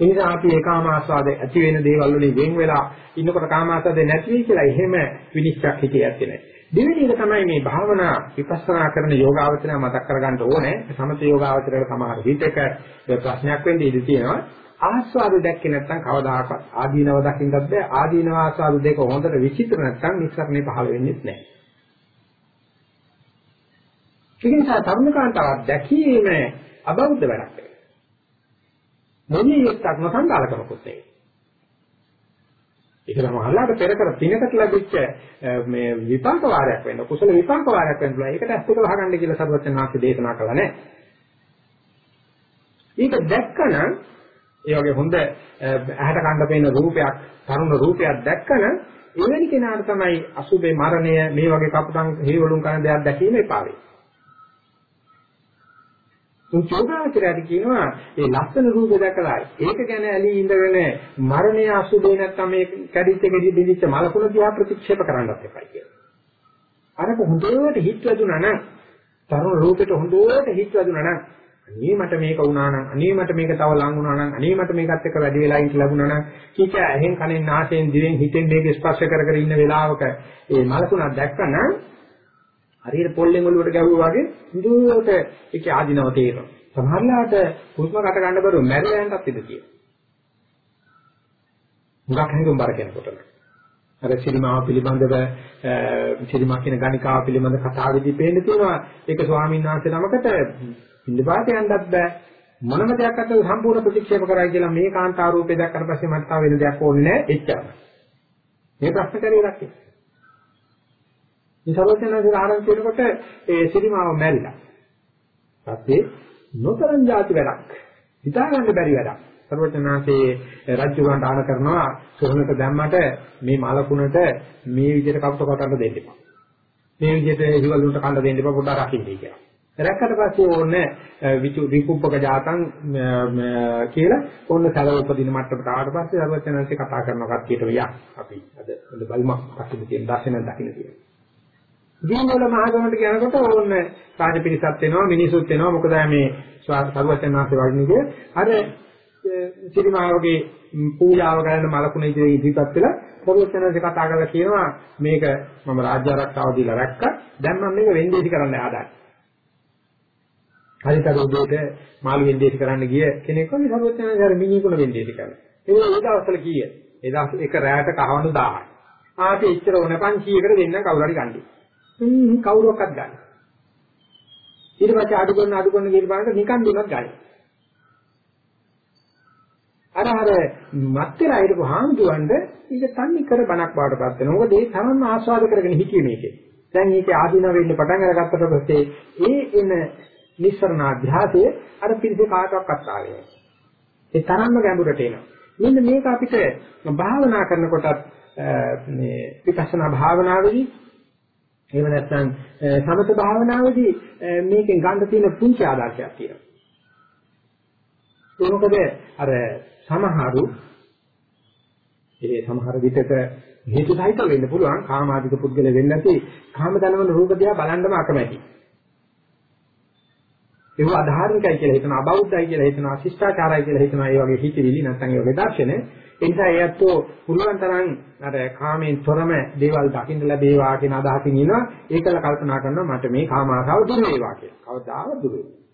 ඒ නිසා අපි ඒ කාම ආස්වාද ඇති වෙන දේවල් වලින් වෙන් වෙලා ඉන්නකොට කාම ආස්වාද නැති වෙයි කියලා එහෙම විනිශ්චයක් හිතේ ඇත්තේ නැහැ. දෙවෙනි එක තමයි මේ භාවනා විපස්සනා කරන යෝගාවචරය මතක් කරගන්න ඕනේ. සමථ යෝගාවචරයට සමහර විටක ප්‍රශ්නයක් වෙන්න ඉඩ තියෙනවා. ආස්වාද දැක්කේ නැත්නම් කවදාකවත් ආදීනව දකින්නත් බෑ. ආදීනව ආස්වාද දෙක හොඳට විචිත්‍ර නැත්නම් නිස්සාරණේ පහළ වෙන්නේ නැහැ. ඒ නිසා තරුණ කාන්තාවක් දැකීම අබෞද්ධ වැඩක්. මොනිය යුක්තක් නොසංගාලකමකුත් නෙවෙයි. ඒක සමහරවිට පෙර කර පිනකට ලැබිච්ච මේ විපාක වාරයක් වෙන්න කුසල විපාක වාරයක් වෙන්න පුළුවන්. ඒකට ඇස් දෙක වහගන්න කියලා සර්වඥාන්සේ දේශනා කළා නේ. ඒක දැක්කනම් ඒ වගේ හොඳ ඇහැට කන්න පේන රූපයක් තරුණ රූපයක් දැක්කනම් එවැනි කෙනාට තමයි අසුබේ මරණය මේ වගේ කපුටන් හේවලුම් කරන දෙයක් දැකීම එපා වෙන්නේ. උචෝගාචරයට කියනවා ඒ ලස්සන රූප දැකලා ඒක ගැන ඇලී ඉඳගෙන මරණය අසුබේ නැත්නම් මේ කැඩිච්ච ගෙඩි දෙලිච්ච මලකුණ දිහා ප්‍රතික්ෂේප කරන්නත් එපයි කියලා. අරක හොඳට හිත වැදුනා නම් තරුණ රූපෙට හොඳට හිත වැදුනා නම් අනේ මට මේක වුණා නම් අනේ මට මේක තව ලඟ වුණා නම් අනේ මට මේකත් එක්ක වැඩි වෙලා ඉන්න ලැබුණා නම් කීක ඇහෙන් කනෙන් නාසයෙන් දිවෙන් හිතෙන් මේක ස්පර්ශ කර කර ඉන්න වෙලාවක ඒ මලකුණක් දැක්කනම් හරියට පොල්ලෙන් ඔලුවට ගැහුවා වගේ හුදුවට ඒකේ ආධිනව තේරෙනවා. සමහරලාට හුස්ම කට ගන්න බරුව මැරෙලා යන්නත් ඉඩ තියෙනවා. මුගක් හිඳුම් බර කෙනෙකුට. අර සිරිමාව පිළිබඳව සිරිමා කියන ගණිකාව පිළිබඳ කතාවෙදී පේන්න තියෙනවා ඒක ස්වාමීන් වහන්සේ නමකට ඉඳපාත යන්නත් බෑ මොනම දෙයක් අතට සම්පූර්ණ ප්‍රතික්ෂේප කරයි කියලා මේ කාන්තා රූපේ දැක්කට පස්සේ මට තව වෙන දෙයක් ඕනේ නැහැ එච්චරයි. මේ ප්‍රශ්න කරේ රැකේ. මේ සර්වඥාන්සේ ආරම්භ වෙනකොට ඒ සිරිමාව මැරිලා. ඊපස්සේ නොතරම් જાති වැඩක්. හිතා ගන්න බැරි වැඩක්. සර්වඥාන්සේ රජුගන්ට ආන කරනවා සොහනට දැම්මට මේ මලකුණට මේ විදිහට කපුට කොටන්න දෙන්න එපා. මේ විදිහට හිවල උන්ට කන්න දෙන්න එපා පොඩ්ඩක් රකින්නයි කියලා. රැක්කට පස්සේ ඕනේ විකුප්පක ජාතන් කියලා ඕන්න සැලව උපදින මට්ටමට ආවට පස්සේ සර්වඥාන්සේ කතා කරන කට්ටියට වියා අපි අද හොඳ බලමක් පස්සේ තියෙන දර්ශන දකින්න තියෙනවා. ජීවවල මහගමකට යනකොට ඕන්න රාජ පිරිසක් වෙනවා මිනිසුත් වෙනවා මොකද මේ සරුවචන් වහන්සේ වඩිනකේ අර සිරිමාවගේ පූජාව කරන මලකුණ ඉදිරියේ ඉදිරිපත් වෙලා සර්වඥාන්සේ කතා කරලා කියනවා මේක මම රාජ්‍ය ආරක්ෂාව දීලා රැක්කා දැන් මම මේක වෙන්දේසි කරන්න හදාන්නේ. හරිතර උදේට මාළු වෙන්දේසි කරන්න ගිය කෙනෙක් වගේ සර්වඥාන්සේ අර මිනිකුණ වෙන්දේසි කරනවා. ඒක ඒ දවස්වල කීය? ඒ දවස් එක රැයට කහවණු 1000යි. ආපේ ඉච්චර ඕන 500කට දෙන්න කවුරු හරි ගන්නේ. හ්ම් කවුරුවක්වත් ගන්න. ඊට පස්සේ අඩු කරන අඩු කරන ගිහින් බලන්න නිකන් දුන්නත් ගන්න. අර අර මත් වෙලා හිටපු හාමුදුරන්ට ඒක තන්නේ කර බණක් බාටපත් වෙනවා. මොකද ඒ තරම්ම ආස්වාද කරගෙන හිටියේ මේකේ. දැන් මේකේ ආධිනව වෙන්න පටන් අරගත්තට පස්සේ ඒ එන නිස්සරණ අධ්‍යාසය අර පිළිසෙ කාටවත් ආවේ ඒ තරම්ම ගැඹුරට එනවා. මෙන්න මේක අපිට භාවනා කරනකොටත් මේ විපස්සනා භාවනාවේදී එහෙම නැත්නම් සමත භාවනාවේදී මේකෙන් ගන්න තියෙන පුංචි ආදර්ශයක් තියෙනවා. ඒ මොකද අර සමහරු ඒ සමහර විටක හේතු සහිත වෙන්න පුළුවන් කාමාදික පුද්ගල වෙන්න නැති කාම දනවන රූප දිහා බලන්නම අකමැති. ඒව අධාර්මිකයි කියලා හිතනවා අබෞද්ධයි කියලා හිතනවා ශිෂ්ටාචාරයි කියලා හිතනවා ඒ වගේ හිතවිලි නැත්නම් ඒ වගේ දර්ශන ඒ නිසා ඒත්තෝ පුළුවන් තරම් අර කාමයෙන් තොරම දේවල් දකින්න ලැබේවා කියන අදහසින් ඉනවා ඒකල කල්පනා කරනවා මට මේ කාම ආසාව දුර වේවා කියලා කවදාවත් දුර වෙන්නේ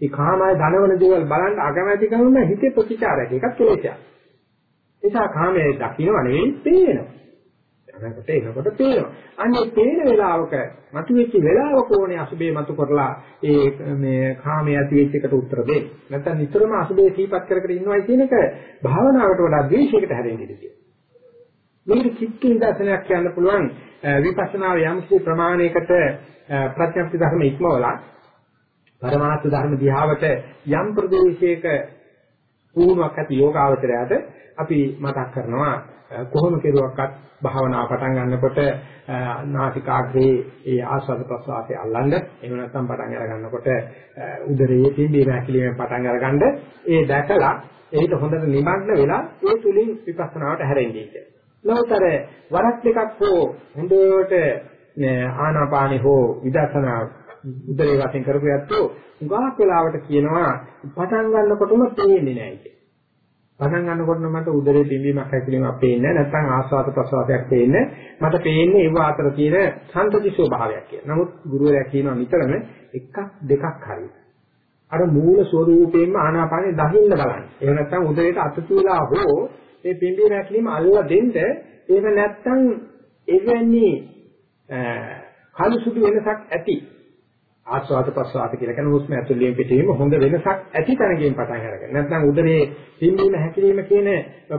මේ කාමය ධනවන දේවල් බලන්න අකමැති කම හිතේ ප්‍රතිචාරයක්. ඒකත් කෙලෙසයක්. නිසා කාමයේ දකින්න නෙවෙයි පේනවා. දැනකට එනකොට පේනවා. අන්නේ පේන වෙලාවක මතුවෙච්ච වෙලාවක ඕනේ අසුබේ මතු කරලා ඒ මේ කාමයේ ඇති වෙච්ච එකට උත්තර දෙන්න. නැත්නම් නිතරම අසුබේ සීපත් කර කර ඉන්නවයි කියන එක භාවනාවට වඩා ද්වේෂයකට හැරෙන්න ඉඩතියි. මේක චිත්ත නිදර්ශනයක් කියන්න පුළුවන් විපස්සනාව යම් කිසි ප්‍රමාණයකට ප්‍රඥප්ති ධර්ම ඉක්මවලා පරමාර්ථ ධර්ම දිහාවට යම් ප්‍රදේශයක පුහුණුවක් ඇති යෝගාවචරයට අපි මතක් කරනවා කොහොම කෙරුවක්වත් භාවනාව පටන් ගන්නකොට නාසිකාග්‍රේ ඒ ආස්වාද ප්‍රසවාසය අල්ලන්න එහෙම නැත්නම් පටන් අර ගන්නකොට උදරයේ පිම්බීම හැකිලිමෙන් පටන් අරගන්න ඒ දැකලා ඒකට හොඳට නිමග්න වෙලා ඒ තුලින් විපස්සනාවට හැරෙන්නේ කියලා. නමුතර වරක් දෙකක් හෝ හොඳට ආනාපානි හෝ විදර්ශනා උදේ වශයෙන් කරපු යත්තෝ උගාක් වෙලාවට කියනවා පටන් ගන්නකොටම පේන්නේ නැහැ කියලා. පටන් ගන්නකොටම මට උදරේ පිම්බීමක් හැකිලිමක් පේන්නේ නැත්නම් ආස්වාද ප්‍රසවාසයක් පේන්නේ මට පේන්නේ ඒව අතර තියෙන සම්පති ස්වභාවයක් කියලා. නමුත් ගුරුවරයා කියනවා නිතරම එකක් දෙකක් හරි. අර මූල ස්වરૂපයෙන්ම ආනාපානෙ දහින්න බලන්න. එහෙම නැත්නම් උදරේට අත තුලා හෝ මේ පිම්බීම හැකිලිම අල්ලලා දෙන්න එහෙම නැත්නම් එවැනි කළු සුදු වෙනසක් ඇති ආස්වාද ප්‍රසවාස කියලා කියන හුස්ම ඇතුළේම පිටවීම හොඳ වෙනසක් ඇති තැනකින් පටන් අරගෙන නැත්නම් උදරයේ පිම්බීම හැකිලිම කියන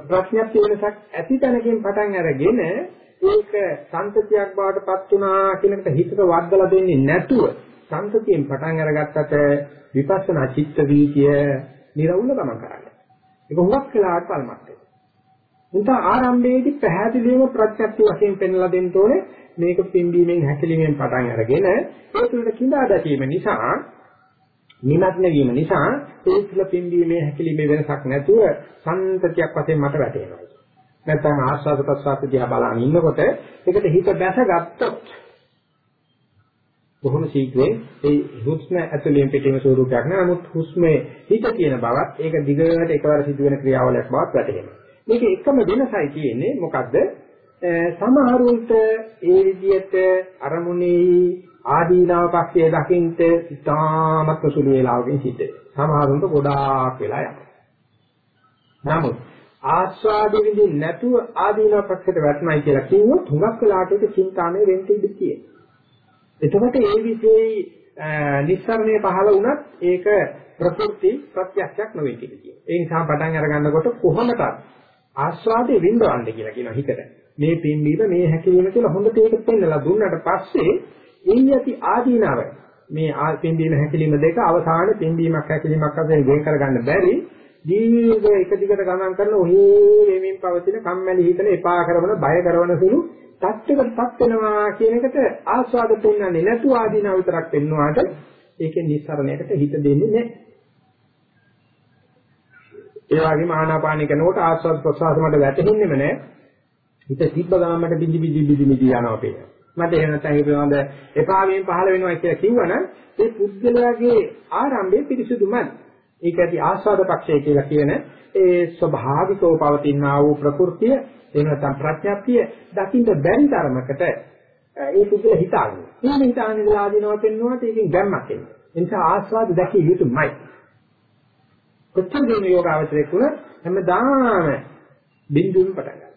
ප්‍රඥප්ති වෙනසක් ඇති තැනකින් පටන් අරගෙන ඒක සංතතියක් බවට පත් වුණා කියන එකට හිතට වර්ධලා දෙන්නේ නැතුව සංතතියෙන් පටන් අරගත්තට විපස්සනා චිත්ත වීතිය නිරවුල ගමන් කරන්නේ. ඒක හුඟක් වෙලාවට පළමත් වෙනවා. උන්ට ආරම්භයේදී පැහැදිලිවම ප්‍රත්‍යක්ෂ වශයෙන් පෙන්ලා දෙන්න ඕනේ මේක පිම්බීමෙන් හැකිලිමෙන් පටන් අරගෙන ඒ තුළට කිඳා දැකීම නිසා නිමග්න වීම නිසා ඒ තුළ පිම්බීමේ හැකිලිමේ වෙනසක් නැතුව සම්තතියක් වශයෙන් මට වැටෙනවා. නැත්නම් ආස්වාද ප්‍රසආත දිහා බලන ඉන්නකොට ඒකට හිත දැසගත්තොත් බොහොම ශීඝ්‍රයෙන් ඒ හුස්ම ඇතුළෙන් පිටිම ස්වරූපයක් නෑ නමුත් හුස්මේ හිත තියෙන බවත් ඒක දිගට එකවර සිදුවෙන ක්‍රියාවලියක් බවත් වැටහෙනවා. මේක එකම වෙනසයි තියෙන්නේ මොකද්ද? සමහරුන්ට ඒ විදිහට අරමුණේ ආදීනාව පස්සේ දකින්ට ඉතාමත් සුළු වේලාවකින් සිද්ධ වෙනවා. සමහරුන්ට ගොඩාක් වෙලා යනවා. නමුත් ආස්වාද විඳින්න නැතුව ආදීනාව පස්සට වැටුණයි කියලා කිව්වොත් හුඟක් වෙලාට ඒක චින්තාමය වෙන්න ඉඩ තියෙනවා. එතකොට ඒ විශේෂයි නිස්සරණය පහළ වුණත් ඒක ප්‍රකෘති ප්‍රත්‍යක්ෂයක් නොවේ කියලා. ඒ නිසා පටන් අර ගන්නකොට කොහොමද ආස්වාදේ විඳවන්නේ කියලා කියන හිතට. මේ පිම්බීම මේ හැකිලිම කියලා හොඳට ඒක පෙන්නලා දුන්නට පස්සේ එයි ඇති ආදීනව මේ පිම්බීම හැකිලිම දෙක අවසාන පිම්බීමක් හැකිලිමක් වශයෙන් වෙන් කරගන්න බැරි දීර්ඝ එක දිගට ගමන් කරන ඔහේ වෙමින් පවතින කම්මැලි හිතන එපා කරන බය කරන සුළු තත්ත්වයකටපත් වෙනවා කියන එකට ආස්වාද පෙන්වන්නේ නැතු ආදීනව විතරක් පෙන්වුවාට ඒකෙන් නිස්සරණයකට හිත දෙන්නේ නැහැ. ඒ වගේම ආනාපාන කරනකොට ආස්වාද ප්‍රසවාස මට වැටහෙන්නේම නැහැ. හිත තිබ්බ ගමන්ට බිඳි බිඳි බිඳි බිඳි යනවා පේනවා. මට එහෙම නැත්නම් ඒ පිළිබඳ එපා වීම පහළ වෙනවා කියලා කිව්වනම් ඒ පුද්ගලයාගේ ආරම්භයේ පිරිසුදුමයි. ඒක ඇති ආස්වාද පක්ෂය කියලා කියන ඒ ස්වභාවිකව පවතිනා වූ ප්‍රകൃතිය එහෙම නැත්නම් ප්‍රඥාප්තිය දකින්න බැරි තරමකට ඒ පුදුල හිතාගෙන. එහෙම හිතාගෙන ඉඳලා ආදිනව පෙන්වුවාට ඒකෙන් ගැම්මක් එන්නේ. ඒ නිසා ආස්වාද දැකිය යුතුමයි. කොච්චර දින යෝගාවචරයේ කුල හැමදාම බින්දුවෙන් පටන් ගන්නවා.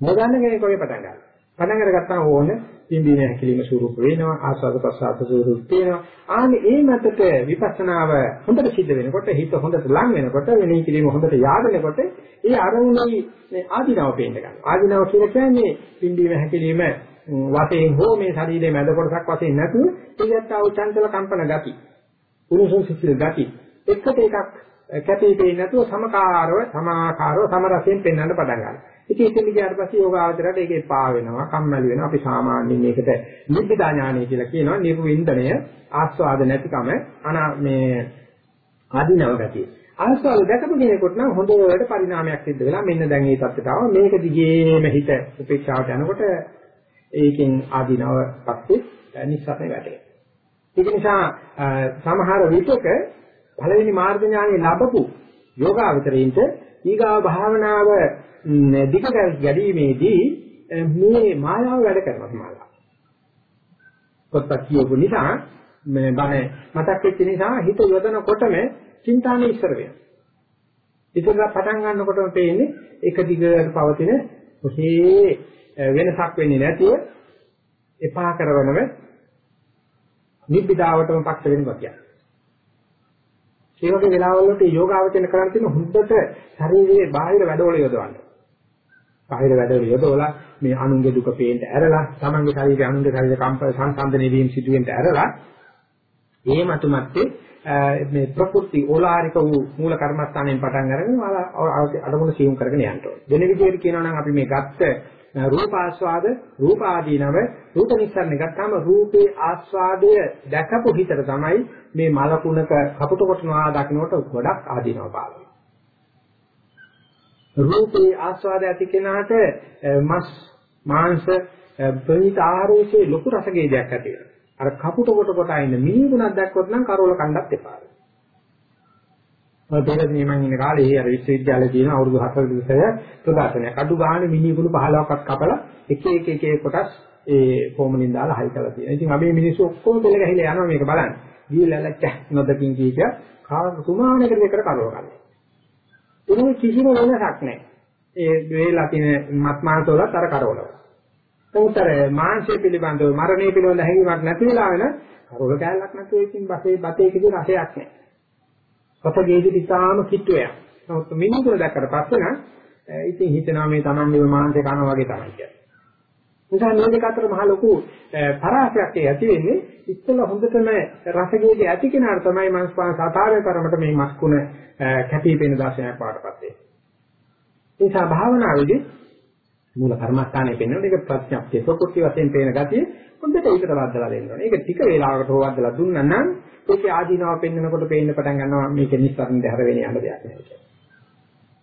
මොදන්න කෙනෙක් වගේ පටන් ගන්නවා. පටන් අරගත්තාම ඕන පිම්බීම හැකිලිම ස්වරූප වෙනවා ආස්වාද ප්‍රසආස ස්වරූප තියෙනවා ආන්නේ ඒ මතට විපස්සනාව හොඳට සිද්ධ වෙනකොට හිත හොඳට ලං වෙනකොට වෙණී කිරීම හොඳට යාදනකොට ඒ අරමුණයි ආධිනව පේන්න ගන්නවා ආධිනව කියලා කියන්නේ පිම්බීම හැකිලිම වශයෙන් හෝ මේ ශරීරයේ මැද කොටසක් වශයෙන් නැතුව ඒකට ආව චංචල කම්පන ගති උණුසුම් සිසිල් ගති එකට එකක් කැපී පෙනෙන්නේ නැතුව සමකාරව සමාකාරව සමරසයෙන් පෙන්වන්න පටන් ගන්නවා. ඉතින් එතන ගියාට පස්සේ යෝගාවචරයට ඒකේ පා වෙනවා, කම්මැලි වෙනවා. අපි සාමාන්‍යයෙන් මේකට නිබ්බිදා ඥානය කියලා කියනවා. නිර්වින්දනය, ආස්වාද නැතිකම, අනා මේ ආදීනව ගතිය. ආස්වාද දැකපු කෙනෙකුට නම් හොඳට පරිණාමයක් සිද්ධ වෙලා මෙන්න දැන් මේ තත්ත්වයට ආව. මේක දිගේම හිත උපේක්ෂාවට යනකොට ඒකෙන් ආදීනව පස්සේ නිස්සාරණය වැටේ. ඒක නිසා සමහර විටක පළවෙනි මාර්ග ඥානෙ ලැබපු යෝගාවචරයින්ට ඊගාව භාවනාව දිග ගැඩීමේදී මේ මායාව වැඩ කරනවා මායාව. පොත්පත් කියවපු නිසා මේ බණ මතක් වෙච්ච නිසා හිත යොදනකොටම චින්තානේ ඉස්සර වෙනවා. ඉතින් පටන් ගන්නකොටම පේන්නේ එක දිගට පවතින ඔසේ වෙනසක් වෙන්නේ නැතිව එපා කරවනව නිබ්බිදාවටම පක්ෂ වෙනවා කියන්නේ. ඒ වගේ වෙලාවලට යෝගාවචන කරන්න තියෙන හොඳට ශරීරයේ බාහිර වැඩවල යොදවන්න. බාහිර වැඩවල යොදවලා මේ අනුන්ගේ දුක පේන්න ඇරලා, තමන්ගේ ශරීරයේ අනුන්ගේ ශරීර කම්ප සංසන්දනය වීම සිදුවෙන්න ඇරලා, ඒ මතුමැත්තේ මේ ප්‍රකෘති ඕලාරික වූ මූල කර්මස්ථානයෙන් පටන් අරගෙන අඩමුණ සියුම් කරගෙන යන්න ඕනේ. වෙන විදිහට කියනවා නම් අපි මේ ගත්ත රූප ආස්වාද රූප ආදීනව රූප නිස්සාරණ ගත්තාම රූපේ ආස්වාදය දැකපු හිතට තමයි මේ මලකුණක කපුට කොටනවා දකින්නට ගොඩක් ආදීනව පාලන. රූපේ ආස්වාද ඇති කෙනාට මස් මාංශ ප්‍රණීත ආහාරයේ ලොකු රසගේදයක් ඇති වෙනවා. අර කපුට කොට කොට ආින්න මිනිගුණක් දැක්කොත් නම් කරවල කණ්ඩත් එපා. මම පෙරදී මම ඉන්න කාලේ ඒ අර විශ්වවිද්‍යාලේ තියෙන අවුරුදු 4 විතර ප්‍රදර්ශනයක්. අඩු ගානේ මිනිගුණු 15ක්වත් කපලා එක එක එක එක කොටස් ඒ ෆෝමලින් දාලා හයි කරලා තියෙනවා. ඉතින් අපි මිනිස්සු ඔක්කොම පෙළ ගහලා යනවා මේක බලන්න. ගිහලා ලැච්ච නොදකින් කී කිය කාර සුමානකට දෙකට කරව ගන්න. ඒක කිසිම වෙනසක් නැහැ. ඒ වේලා තියෙන මත්මානතවලත් අර කරවල. උතර මාංශය පිළිබඳව මරණය පිළිබඳව හැඟීමක් නැති වෙලා වෙන කරවල කැලලක් නැතුව ඉතින් බසේ බතේ කිසි රසයක් නැහැ. රසගේදී ඉතාම කිට්ටුවක්. නමුත් මිනිතුර දැක්කට පස්සේ නම් ඉතින් හිතනවා මේ Tamanගේ මාංශය කනවා වගේ තමයි කියන්නේ. නිසා මේ දෙක අතර මහ ලොකු පරාසයක් ඇති වෙන්නේ ඉස්සෙල්ලා හොඳටම රසගේදී ඇති කෙනාට තමයි මංස් පාන සාතාරය තරමට මේ මස්කුණ කැපී පෙනෙන දර්ශනයක් පාටපත් වෙන්නේ. ඒ නිසා භාවනාවේදී මූල කර්මස්ථානයේ පෙන්වන එක ප්‍රඥප්තිය ප්‍රකෘති වශයෙන් පේන ගතිය හොඳට ඒකට වදලා දෙන්න ඕනේ. ඒක ටික වේලාවකට හො වදලා දුන්නා නම් ඒකේ ආදීනාව පෙන්වනකොට පේන්න පටන් ගන්නවා මේක නිස්සාරණ දෙහර වෙන යන දෙයක් නෙවෙයි.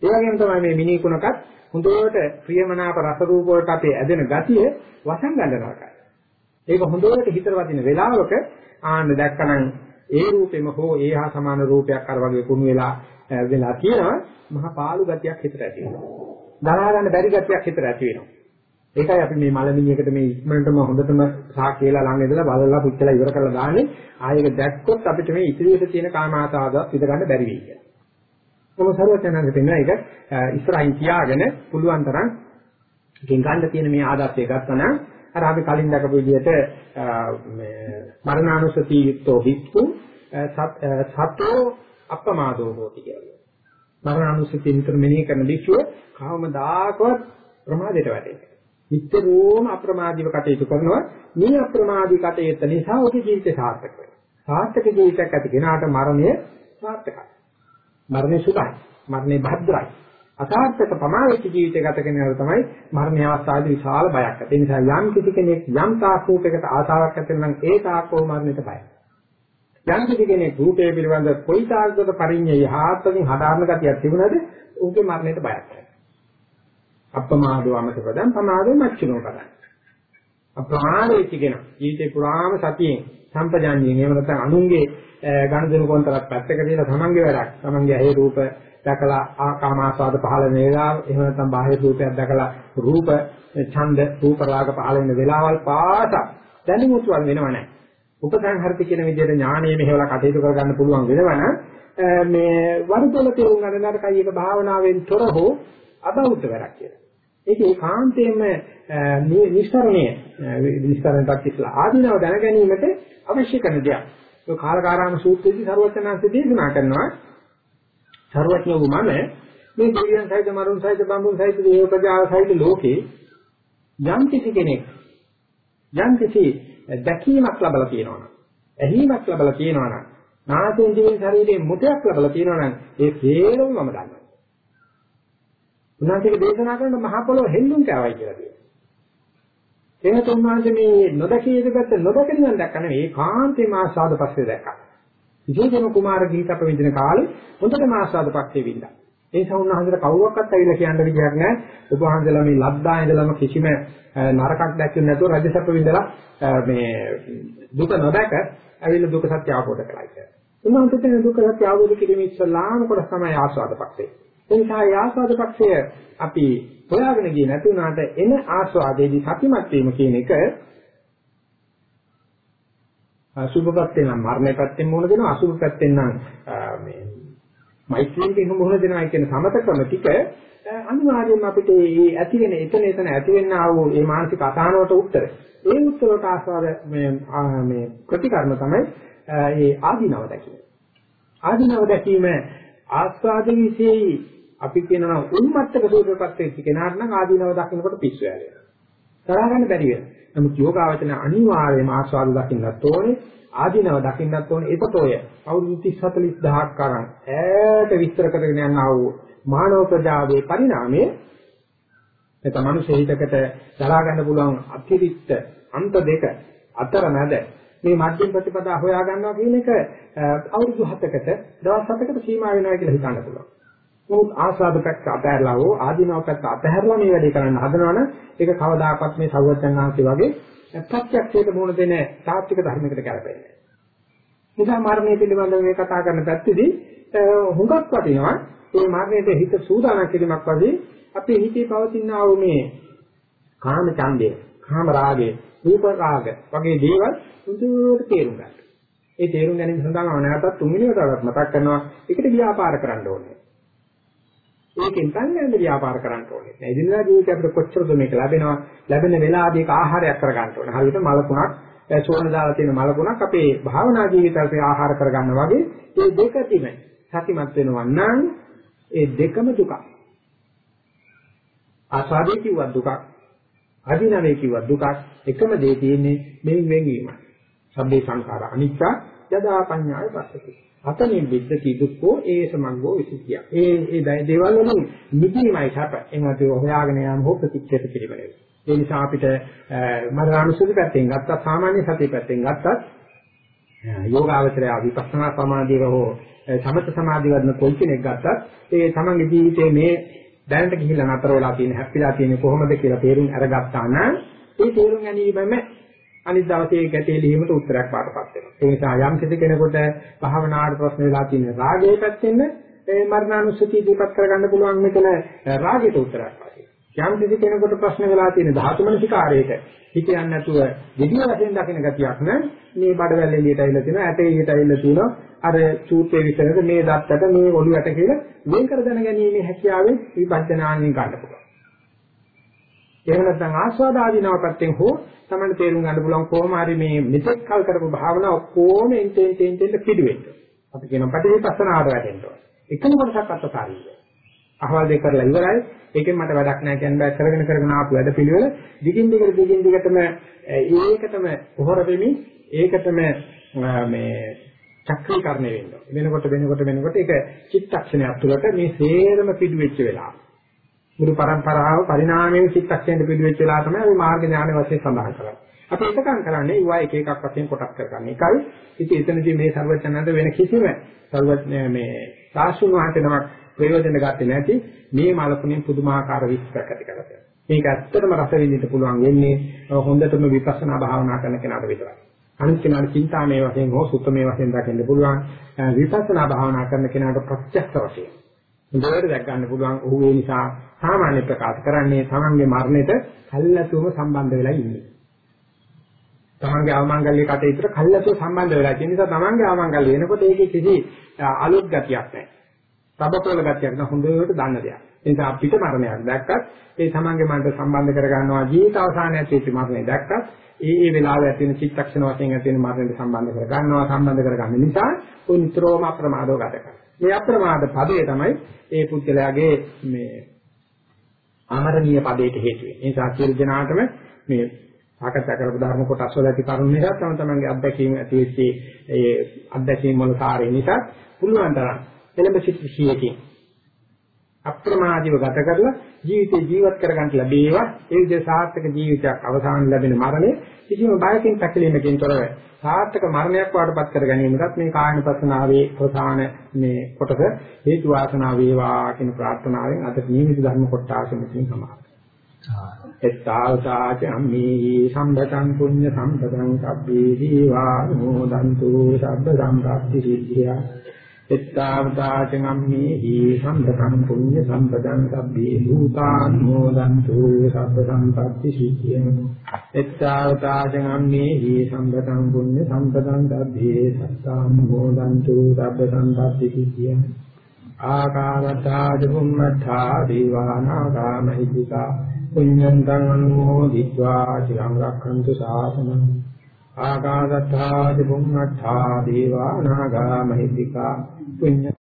ඒ වගේම තමයි මේ මිනි කුණකත් හොඳට ප්‍රියමනාප රස රූප වලට අපේ ඇදෙන ගතිය වසන් ගන්නනවායි. ඒක හොඳට හිතට වදින වෙලාවක ආන්න දැක්කනම් ඒ රූපෙම හෝ ඒ හා සමාන රූපයක් අර වගේ කුණු වෙලා වෙලා තියෙනවා මහා පාළු ගතියක් හිතට ඇති වෙනවා. දරා ගන්න බැරි ගතියක් හිතට ඇති වෙනවා. ඒකයි අපි මේ මලමිණියකට මේ ඉක්මනටම හොඳටම සා කියලා ළඟ ඉඳලා බලලා පුච්චලා ඉවර කරලා දාන්නේ ආයෙක දැක්කොත් අපිට මේ ඉතිරියට තියෙන කාම ආසාවවත් ඉඳ ගන්න බැරි වෙයි කියලා. කොහොම සරුවචනන්ද පෙන්වන එක ඉස්සරහින් තියාගෙන පුළුවන් තරම් එකෙන් ගන්න තියෙන මේ ආදර්ශය ගත්තා නම් අර අපි කලින් දැකපු විදිහට මේ මරණානුසති යුක්තෝ හික්ඛු සතෝ අප්‍රමාදෝ හෝති කියලා. මරණානුසති නිතර මෙනෙහි කරන භික්ෂුව කවමදාකවත් ප්‍රමාදයට වැටෙන්නේ. නිතරම අප්‍රමාදීව කටයුතු කරනවා. මේ අප්‍රමාදී කටයුත්ත නිසා ඔහුගේ ජීවිතය සාර්ථක වෙනවා. සාර්ථක ජීවිතයක් ඇති කෙනාට මරණය සාර්ථකයි. මරණය සුඛයි. මරණය භද්‍රයි. අසාර්ථක පමාවෙච්ච ජීවිතය ගත කෙනාට තමයි මරණ අවස්ථාවේදී විශාල බයක් ඇති. ඒ නිසා යම් කිසි කෙනෙක් යම් තාක්ෂූපයකට ආසාවක් ඇති නම් ඒ තාක්කෝ මරණයට බයයි. යම් කිසි කෙනෙක් රූපය පිළිබඳ කොයි තාක්කද පරිඤ්ඤය යහත්කින් හදාරන ගතියක් තිබුණද ඌගේ මරණයට බයක් නැහැ. අප්‍රමාදෝ අමතකදන් ප්‍රමාදෝ මච්චුනෝ කරන්නේ. අප්‍රමාදයේ කියන ජීවිතේ පුරාම සතියෙන් සම්පජාඤ්ඤයෙන් එහෙම නැත්නම් අනුන්ගේ ගනුදෙනු කොන්තරත් පැත්තක දාලා තමන්ගේ වැඩක් තමන්ගේ ඇහි රූප දැකලා ආකාමාස්වාද පහළ වෙන වෙලාව එහෙම නැත්නම් බාහිර රූපයක් දැකලා රූප ඡන්ද රූප රාග පහළ වෙන වෙලාවල් පාස දැනුමුත් වල වෙනව නැහැ. උපසංහෘති කියන විදිහට ඥානීය මෙහෙवला කටයුතු කරගන්න පුළුවන් වෙනවනම් මේ වරුදොල තේරුම් ගන්න නරකයි එක භාවනාවෙන් තොර හෝ අබෞද්ධ වැඩක් කියලා. ඒක ඒකාන්තයෙන්ම නිස්සරණය නිස්සරණටත් ඉස්සලා ආධිනව දැන ගැනීමට අවශ්‍ය කරන දෙයක්. ඒ කාලකාරාම සූත්‍රයේදී සර්වඥාන්සේ දේශනා කරනවා සර්වඥ වූ මම මේ දෙවියන් සහිත මරුන් සහිත බඹුන් සහිත දේව ප්‍රජාව සහිත ලෝකේ යම් කිසි කෙනෙක් යම් කිසි දැකීමක් ලැබලා තියෙනවා ඇහිීමක් ලැබලා තියෙනවා නම් නාසයෙන් දිවෙන් ශරීරයෙන් මුතයක් ලැබලා තියෙනවා නම් ඒ සියලුම මම දන්නවා. උන්වහන්සේගේ දේශනා කරන මහ පොළොව හෙල්ලුම් කෑවයි කියලා කියනවා. එහෙනම් උන්වහන්සේ මේ නොදකී ඉඳගත් නොදකින නම් දැක්ක නෙවෙයි ඒකාන්තේම ආස්වාද පස්සේ දැක්කා. විජේජන කුමාර ගීත අප විඳින කාලේ හොඳටම ආස්වාද පස්සේ වින්දා. ඒ නිසා උන්වහන්සේට කවුරක්වත් ඇවිල්ලා කියන්න විදිහක් නැහැ. ඔබ වහන්සේලා මේ ලද්දා ඉඳලම කිසිම නරකක් දැක්කේ නැතුව රජසප්ප විඳලා මේ දුක නොදක ඇවිල්ලා දුක සත්‍ය අවබෝධ කරලා කියලා. උන්වහන්සේට දුක සත්‍ය අවබෝධ කිරීමේ ඉස්සලාම කොටස තමයි ආස්වාද පස්සේ. ඒ නිසා ඒ ආස්වාද පක්ෂය අපි හොයාගෙන ගියේ නැති වුණාට එන ආස්වාදයේදී සතිමත් වීම කියන එක අසුභ පැත්තෙන් නම් මරණය පැත්තෙන් මුහුණ දෙනවා අසුභ පැත්තෙන් නම් මේ මෛත්‍රියෙන් මුහුණ දෙනවා කියන සමත ක්‍රම ටික අනිවාර්යයෙන්ම අපිට මේ ඇති වෙන එතන එතන ඇති වෙන්නා වූ මේ මානසික අසහනවට උත්තර. ඒ උත්තරට ආස්වාද මේ මේ ප්‍රතිකර්ම තමයි මේ ආධිනව දැකීම. ආධිනව දැකීම ආස්වාද විශේෂයි අපි කියනවා උන්මත්තක සූත්‍රපත් වෙච්ච කෙනාට නම් ආදීනව දකින්නකොට පිස්සු ඇලෙනවා. තරහ ගන්න බැරි වෙනවා. නමුත් යෝගාවචන අනිවාර්යයෙන්ම ආස්වාද දකින්නත් ඕනේ, ආදීනව දකින්නත් ඕනේ. ඒකතෝය අවුරුදු 30 40000ක් කරන් ඈත විස්තර කරගෙන යනා වූ මානව ප්‍රජාවේ පරිණාමයේ එතන මනුෂ්‍ය හිතකට දරා ගන්න පුළුවන් අතිරික්ත අන්ත දෙක අතර මැද මේ මධ්‍යම ප්‍රතිපදා හොයා ගන්නවා කියන එක අවුරුදු 7කට දවස් 7කට සීමා වෙනවා කියලා හිතන්න පුළුවන්. නමුත් ආස්වාද පැත්ත අතහැරලා හෝ ආධිනව පැත්ත අතහැරලා මේ වැඩේ කරන්න හදනවනම් ඒක කවදාකවත් මේ සර්වඥාන්සේ වගේ ප්‍රත්‍යක්ෂයට මුහුණ දෙන තාත්වික ධර්මයකට කරපෙන්නේ. නිසා මරණය පිළිබඳව මේ කතා කරන පැත්තේදී හුඟක් වටිනවා මේ මරණයට හිත සූදානම් කිරීමක් වගේ අපේ හිතේ පවතින ආ මේ කාම ඡන්දය, කාම රාගය, රූප රාග වගේ දේවල් හුදුට තේරුම් ගන්න. ඒ තේරුම් ගැනීම සඳහා මම නැවතත් තුන්වෙනි වතාවක් මතක් කරනවා. ඒකට ව්‍යාපාර කරන්න ඕනේ. ඒකෙන් තමයි ව්‍යාපාර කරන්න ඕනේ. ඒ දිනදා ජීවිතේ අපිට කොච්චරද මේක ලැබෙනවා ලැබෙන වෙලාවදී ඒක ආහාරයක් කරගන්න ඕනේ. හරියට මලකුණක් සෝන දාලා තියෙන මලකුණක් අපේ භාවනා ජීවිතයට ආහාර කරගන්න වගේ මේ දෙක තිබෙන සතිමත් වෙනවා නම් ඒ දෙකම දුක. ආසාදී කිව්වත් දුකක්, අදිනවේ කිව්වත් දුකක්. එකම දේ තියෙන්නේ මෙයින් වෙන්වීම. සම්බේ සංඛාර අනිච්ච යදා පඤ්ඤාය පස්සති. අතනින් විද්දති දුක්ඛෝ ඒ සමංගෝ විසුද්ධිය. ඒ ඒ දේවල් වලින් නිදීමයි සැප. එනවාට හොයාගෙන යාම හෝ ප්‍රතික්ෂේප කිරීමයි. ඒ නිසා අපිට මරණානුසුති පැත්තෙන් ගත්තත් සාමාන්‍ය සතිය පැත්තෙන් ගත්තත් යෝගාවචරය විපස්සනා සමාධියක හෝ සමත සමාධිය වඩන කොයි කෙනෙක් ගත්තත් ඒ තමන්ගේ ජීවිතයේ මේ දැනට ගිහිල්ලා නතර වෙලා තියෙන හැප්පිලා තියෙන කොහොමද කියලා තේරුම් අරගත්තා නම් ඒ තේරුම් ගැනීමම අනිත් දවසේ ගැටේ ලියීමට උත්තරයක් පාටපත් වෙනවා. ඒ නිසා යම් කිසි කෙනෙකුට භාවනාවට ප්‍රශ්න වෙලා තියෙන රාගයේ පැත්තෙන් ඒ මරණානුස්සතිය දීපත් කරගන්න පුළුවන් මෙතන රාගයට උත්තරයක් වශයෙන්. යම් කිසි කෙනෙකුට ප්‍රශ්න වෙලා තියෙන ධාතු මනසිකාරයේට හිත යන්නේ නැතුව විදිය වශයෙන් දකින ගතියක් නම් මේ බඩවැල් එළියට ඇවිල්ලා තියෙනවා ඇටේ එළියට ඇවිල්ලා තියෙනවා අර චූට්ටේ විතරද මේ දත්තට මේ ඔළුවට කියලා වෙන් කර දැන ගැනීමේ හැකියාවෙන් විපස්සනාණයෙන් ගන්න පුළුවන්. එහෙම නැත්නම් ආස්වාද ආදීනව පැත්තෙන් හෝ තමයි තේරුම් ගන්න පුළුවන් කොහොම හරි මේ මෙතෙක් කල් කරපු භාවනාව ඔක්කොම එන්ටෙන් ටෙන් පිටු වෙන්න. අපි කියනවා පටිවිපස්සනාවට වැටෙන්න ඕන. එකම කොටසක් අත්සාරිය. අහවල් දෙක කරලා ඉවරයි. ඒකෙන් මට වැඩක් නැහැ කියන බෑ කරගෙන කරගෙන ආපු වැඩ පිළිවෙල දිගින් දිගට දිගින් දිගටම ඒකටම පොහොර වෙමින් ඒකටම මේ චක්‍රීකරණය වෙනවා. වෙනකොට වෙනකොට වෙනකොට ඒක චිත්තක්ෂණයක් තුළට මේ සේරම පිටු වෙච්ච වෙලාව. මුළු પરම්පරාව පරිණාමයේ චිත්තක්ෂණය පිළිවෙච්ච වෙලා තමයි අපි මාර්ග ඥාන වශයෙන් සඳහන් කරන්නේ. අපි එකකම් කරන්නේ ඒවා එක එකක් වශයෙන් කොටස් කරගන්න. එකයි ඉතින් එතනදී මේ ਸਰවඥාන්ත වෙන කිසිම ਸਰවඥ මේ සාසුන් වහන්සේනමක් ප්‍රයෝජන ගත්තේ නැති මේ මලකුණෙන් පුදුමාකාර විස්තරයක් ඇති කරලා තියෙනවා. මේක ඇත්තටම රස විඳින්න පුළුවන් වෙන්නේ හොඳටම විපස්සනා භාවනා කරන කෙනාට විතරයි. අනිත් කෙනාට චින්තාමය වශයෙන් හෝ සුත්තමය වශයෙන් දකින්න පුළුවන් විපස්සනා භාවනා කරන කෙනාට ප්‍රත්‍යක්ෂ වශයෙන්. හොඳට දැක් ගන්න පුළුවන් ඔහු ඒ නිසා සාමාන්‍ය ප්‍රකාශ කරන්නේ තමන්ගේ මරණයට කල්ලාතුම සම්බන්ධ වෙලා ඉන්නේ. තමන්ගේ අවමංගල්‍ය කටයුතුට කල්ලාතුම සම්බන්ධ වෙලා තියෙන නිසා තමන්ගේ අවමංගල්‍ය වෙනකොට ඒකේ කිසි අලුත් ගතියක් නැහැ. තබකොළ ගතියක් නෑ හොඳට දන්න දෙයක්. ඒ නිසා අපිට මරණයක් දැක්කත් ඒ තමන්ගේ මනස සම්බන්ධ කර ගන්නවා ජීවිත අවසානයේත් ඒ මරණය දැක්කත් ඒ ඒ වෙලාවේ ඇති වෙන චිත්තක්ෂණ වශයෙන් ඇති වෙන මරණයට සම්බන්ධ කර ගන්නවා සම්බන්ධ කර ගන්න නිසා ඔය නිතරම අප්‍රමාදව ගත කරනවා. මේ අප්‍රමාද පදේ තමයි ඒ පුද්ගලයාගේ මේ අමරණීය පදයට හේතු වෙන්නේ. ඒ නිසා සියලු දෙනාටම මේ සාකච්ඡා කරපු ධර්ම කොටස් වල ඇති කරුණු නිසා තම තමන්ගේ අත්දැකීම් ඇති වෙච්ච ඒ අත්දැකීම් වල කාර්ය නිසා පුළුවන් තරම් එළඹ සිට සියකින් අප්‍රමාදීව ගත කරලා ජීවිතේ ජීවත් කරගන්න ලැබේවා. ඒ විදිහ සාර්ථක ජීවිතයක් අවසාන ලැබෙන මරණය කිසිම බයකින් පැකිලීමකින් තොරව සාර්ථක මරණයක් වාටපත් කර ගැනීමකට මේ කායනපසනාවේ ප්‍රධාන මේ කොටස හේතු වාසනා වේවා කියන ප්‍රාර්ථනාවෙන් අද නියමිත ධර්ම කොටස මෙතනින් සමාප්ත. එත්තාවතාච අම්මේ සම්බතං පුඤ්ඤ සම්පතං සබ්බේ දීවා. නෝදන්තු සබ්බ සම්ප්‍රාප්ති සිද්ධියා. එත්තාවදාච ගම්මේ හී සම්පතං පුඤ්ඤ සම්පතං සබ්බේ භූතාන් මොදන්තු සබ්බ සම්පත්ති සිද්ධියං එත්තාවදාච ගම්මේ හී සම්පතං පුඤ්ඤ සම්පතං සබ්බේ සත්තාන් මොදන්තු සබ්බ සම්පත්ති සිද්ධියං ආකාරතාජ බුම්මඨා දීවානාගා මහිත්‍තිකා පුඤ්ඤං තං අනුමෝදිत्वा චිරං රක්ඛන්තු සාසනං. ආකාශත්තා චුම්මත්තා දේවානාගා මහිත්‍තිකා when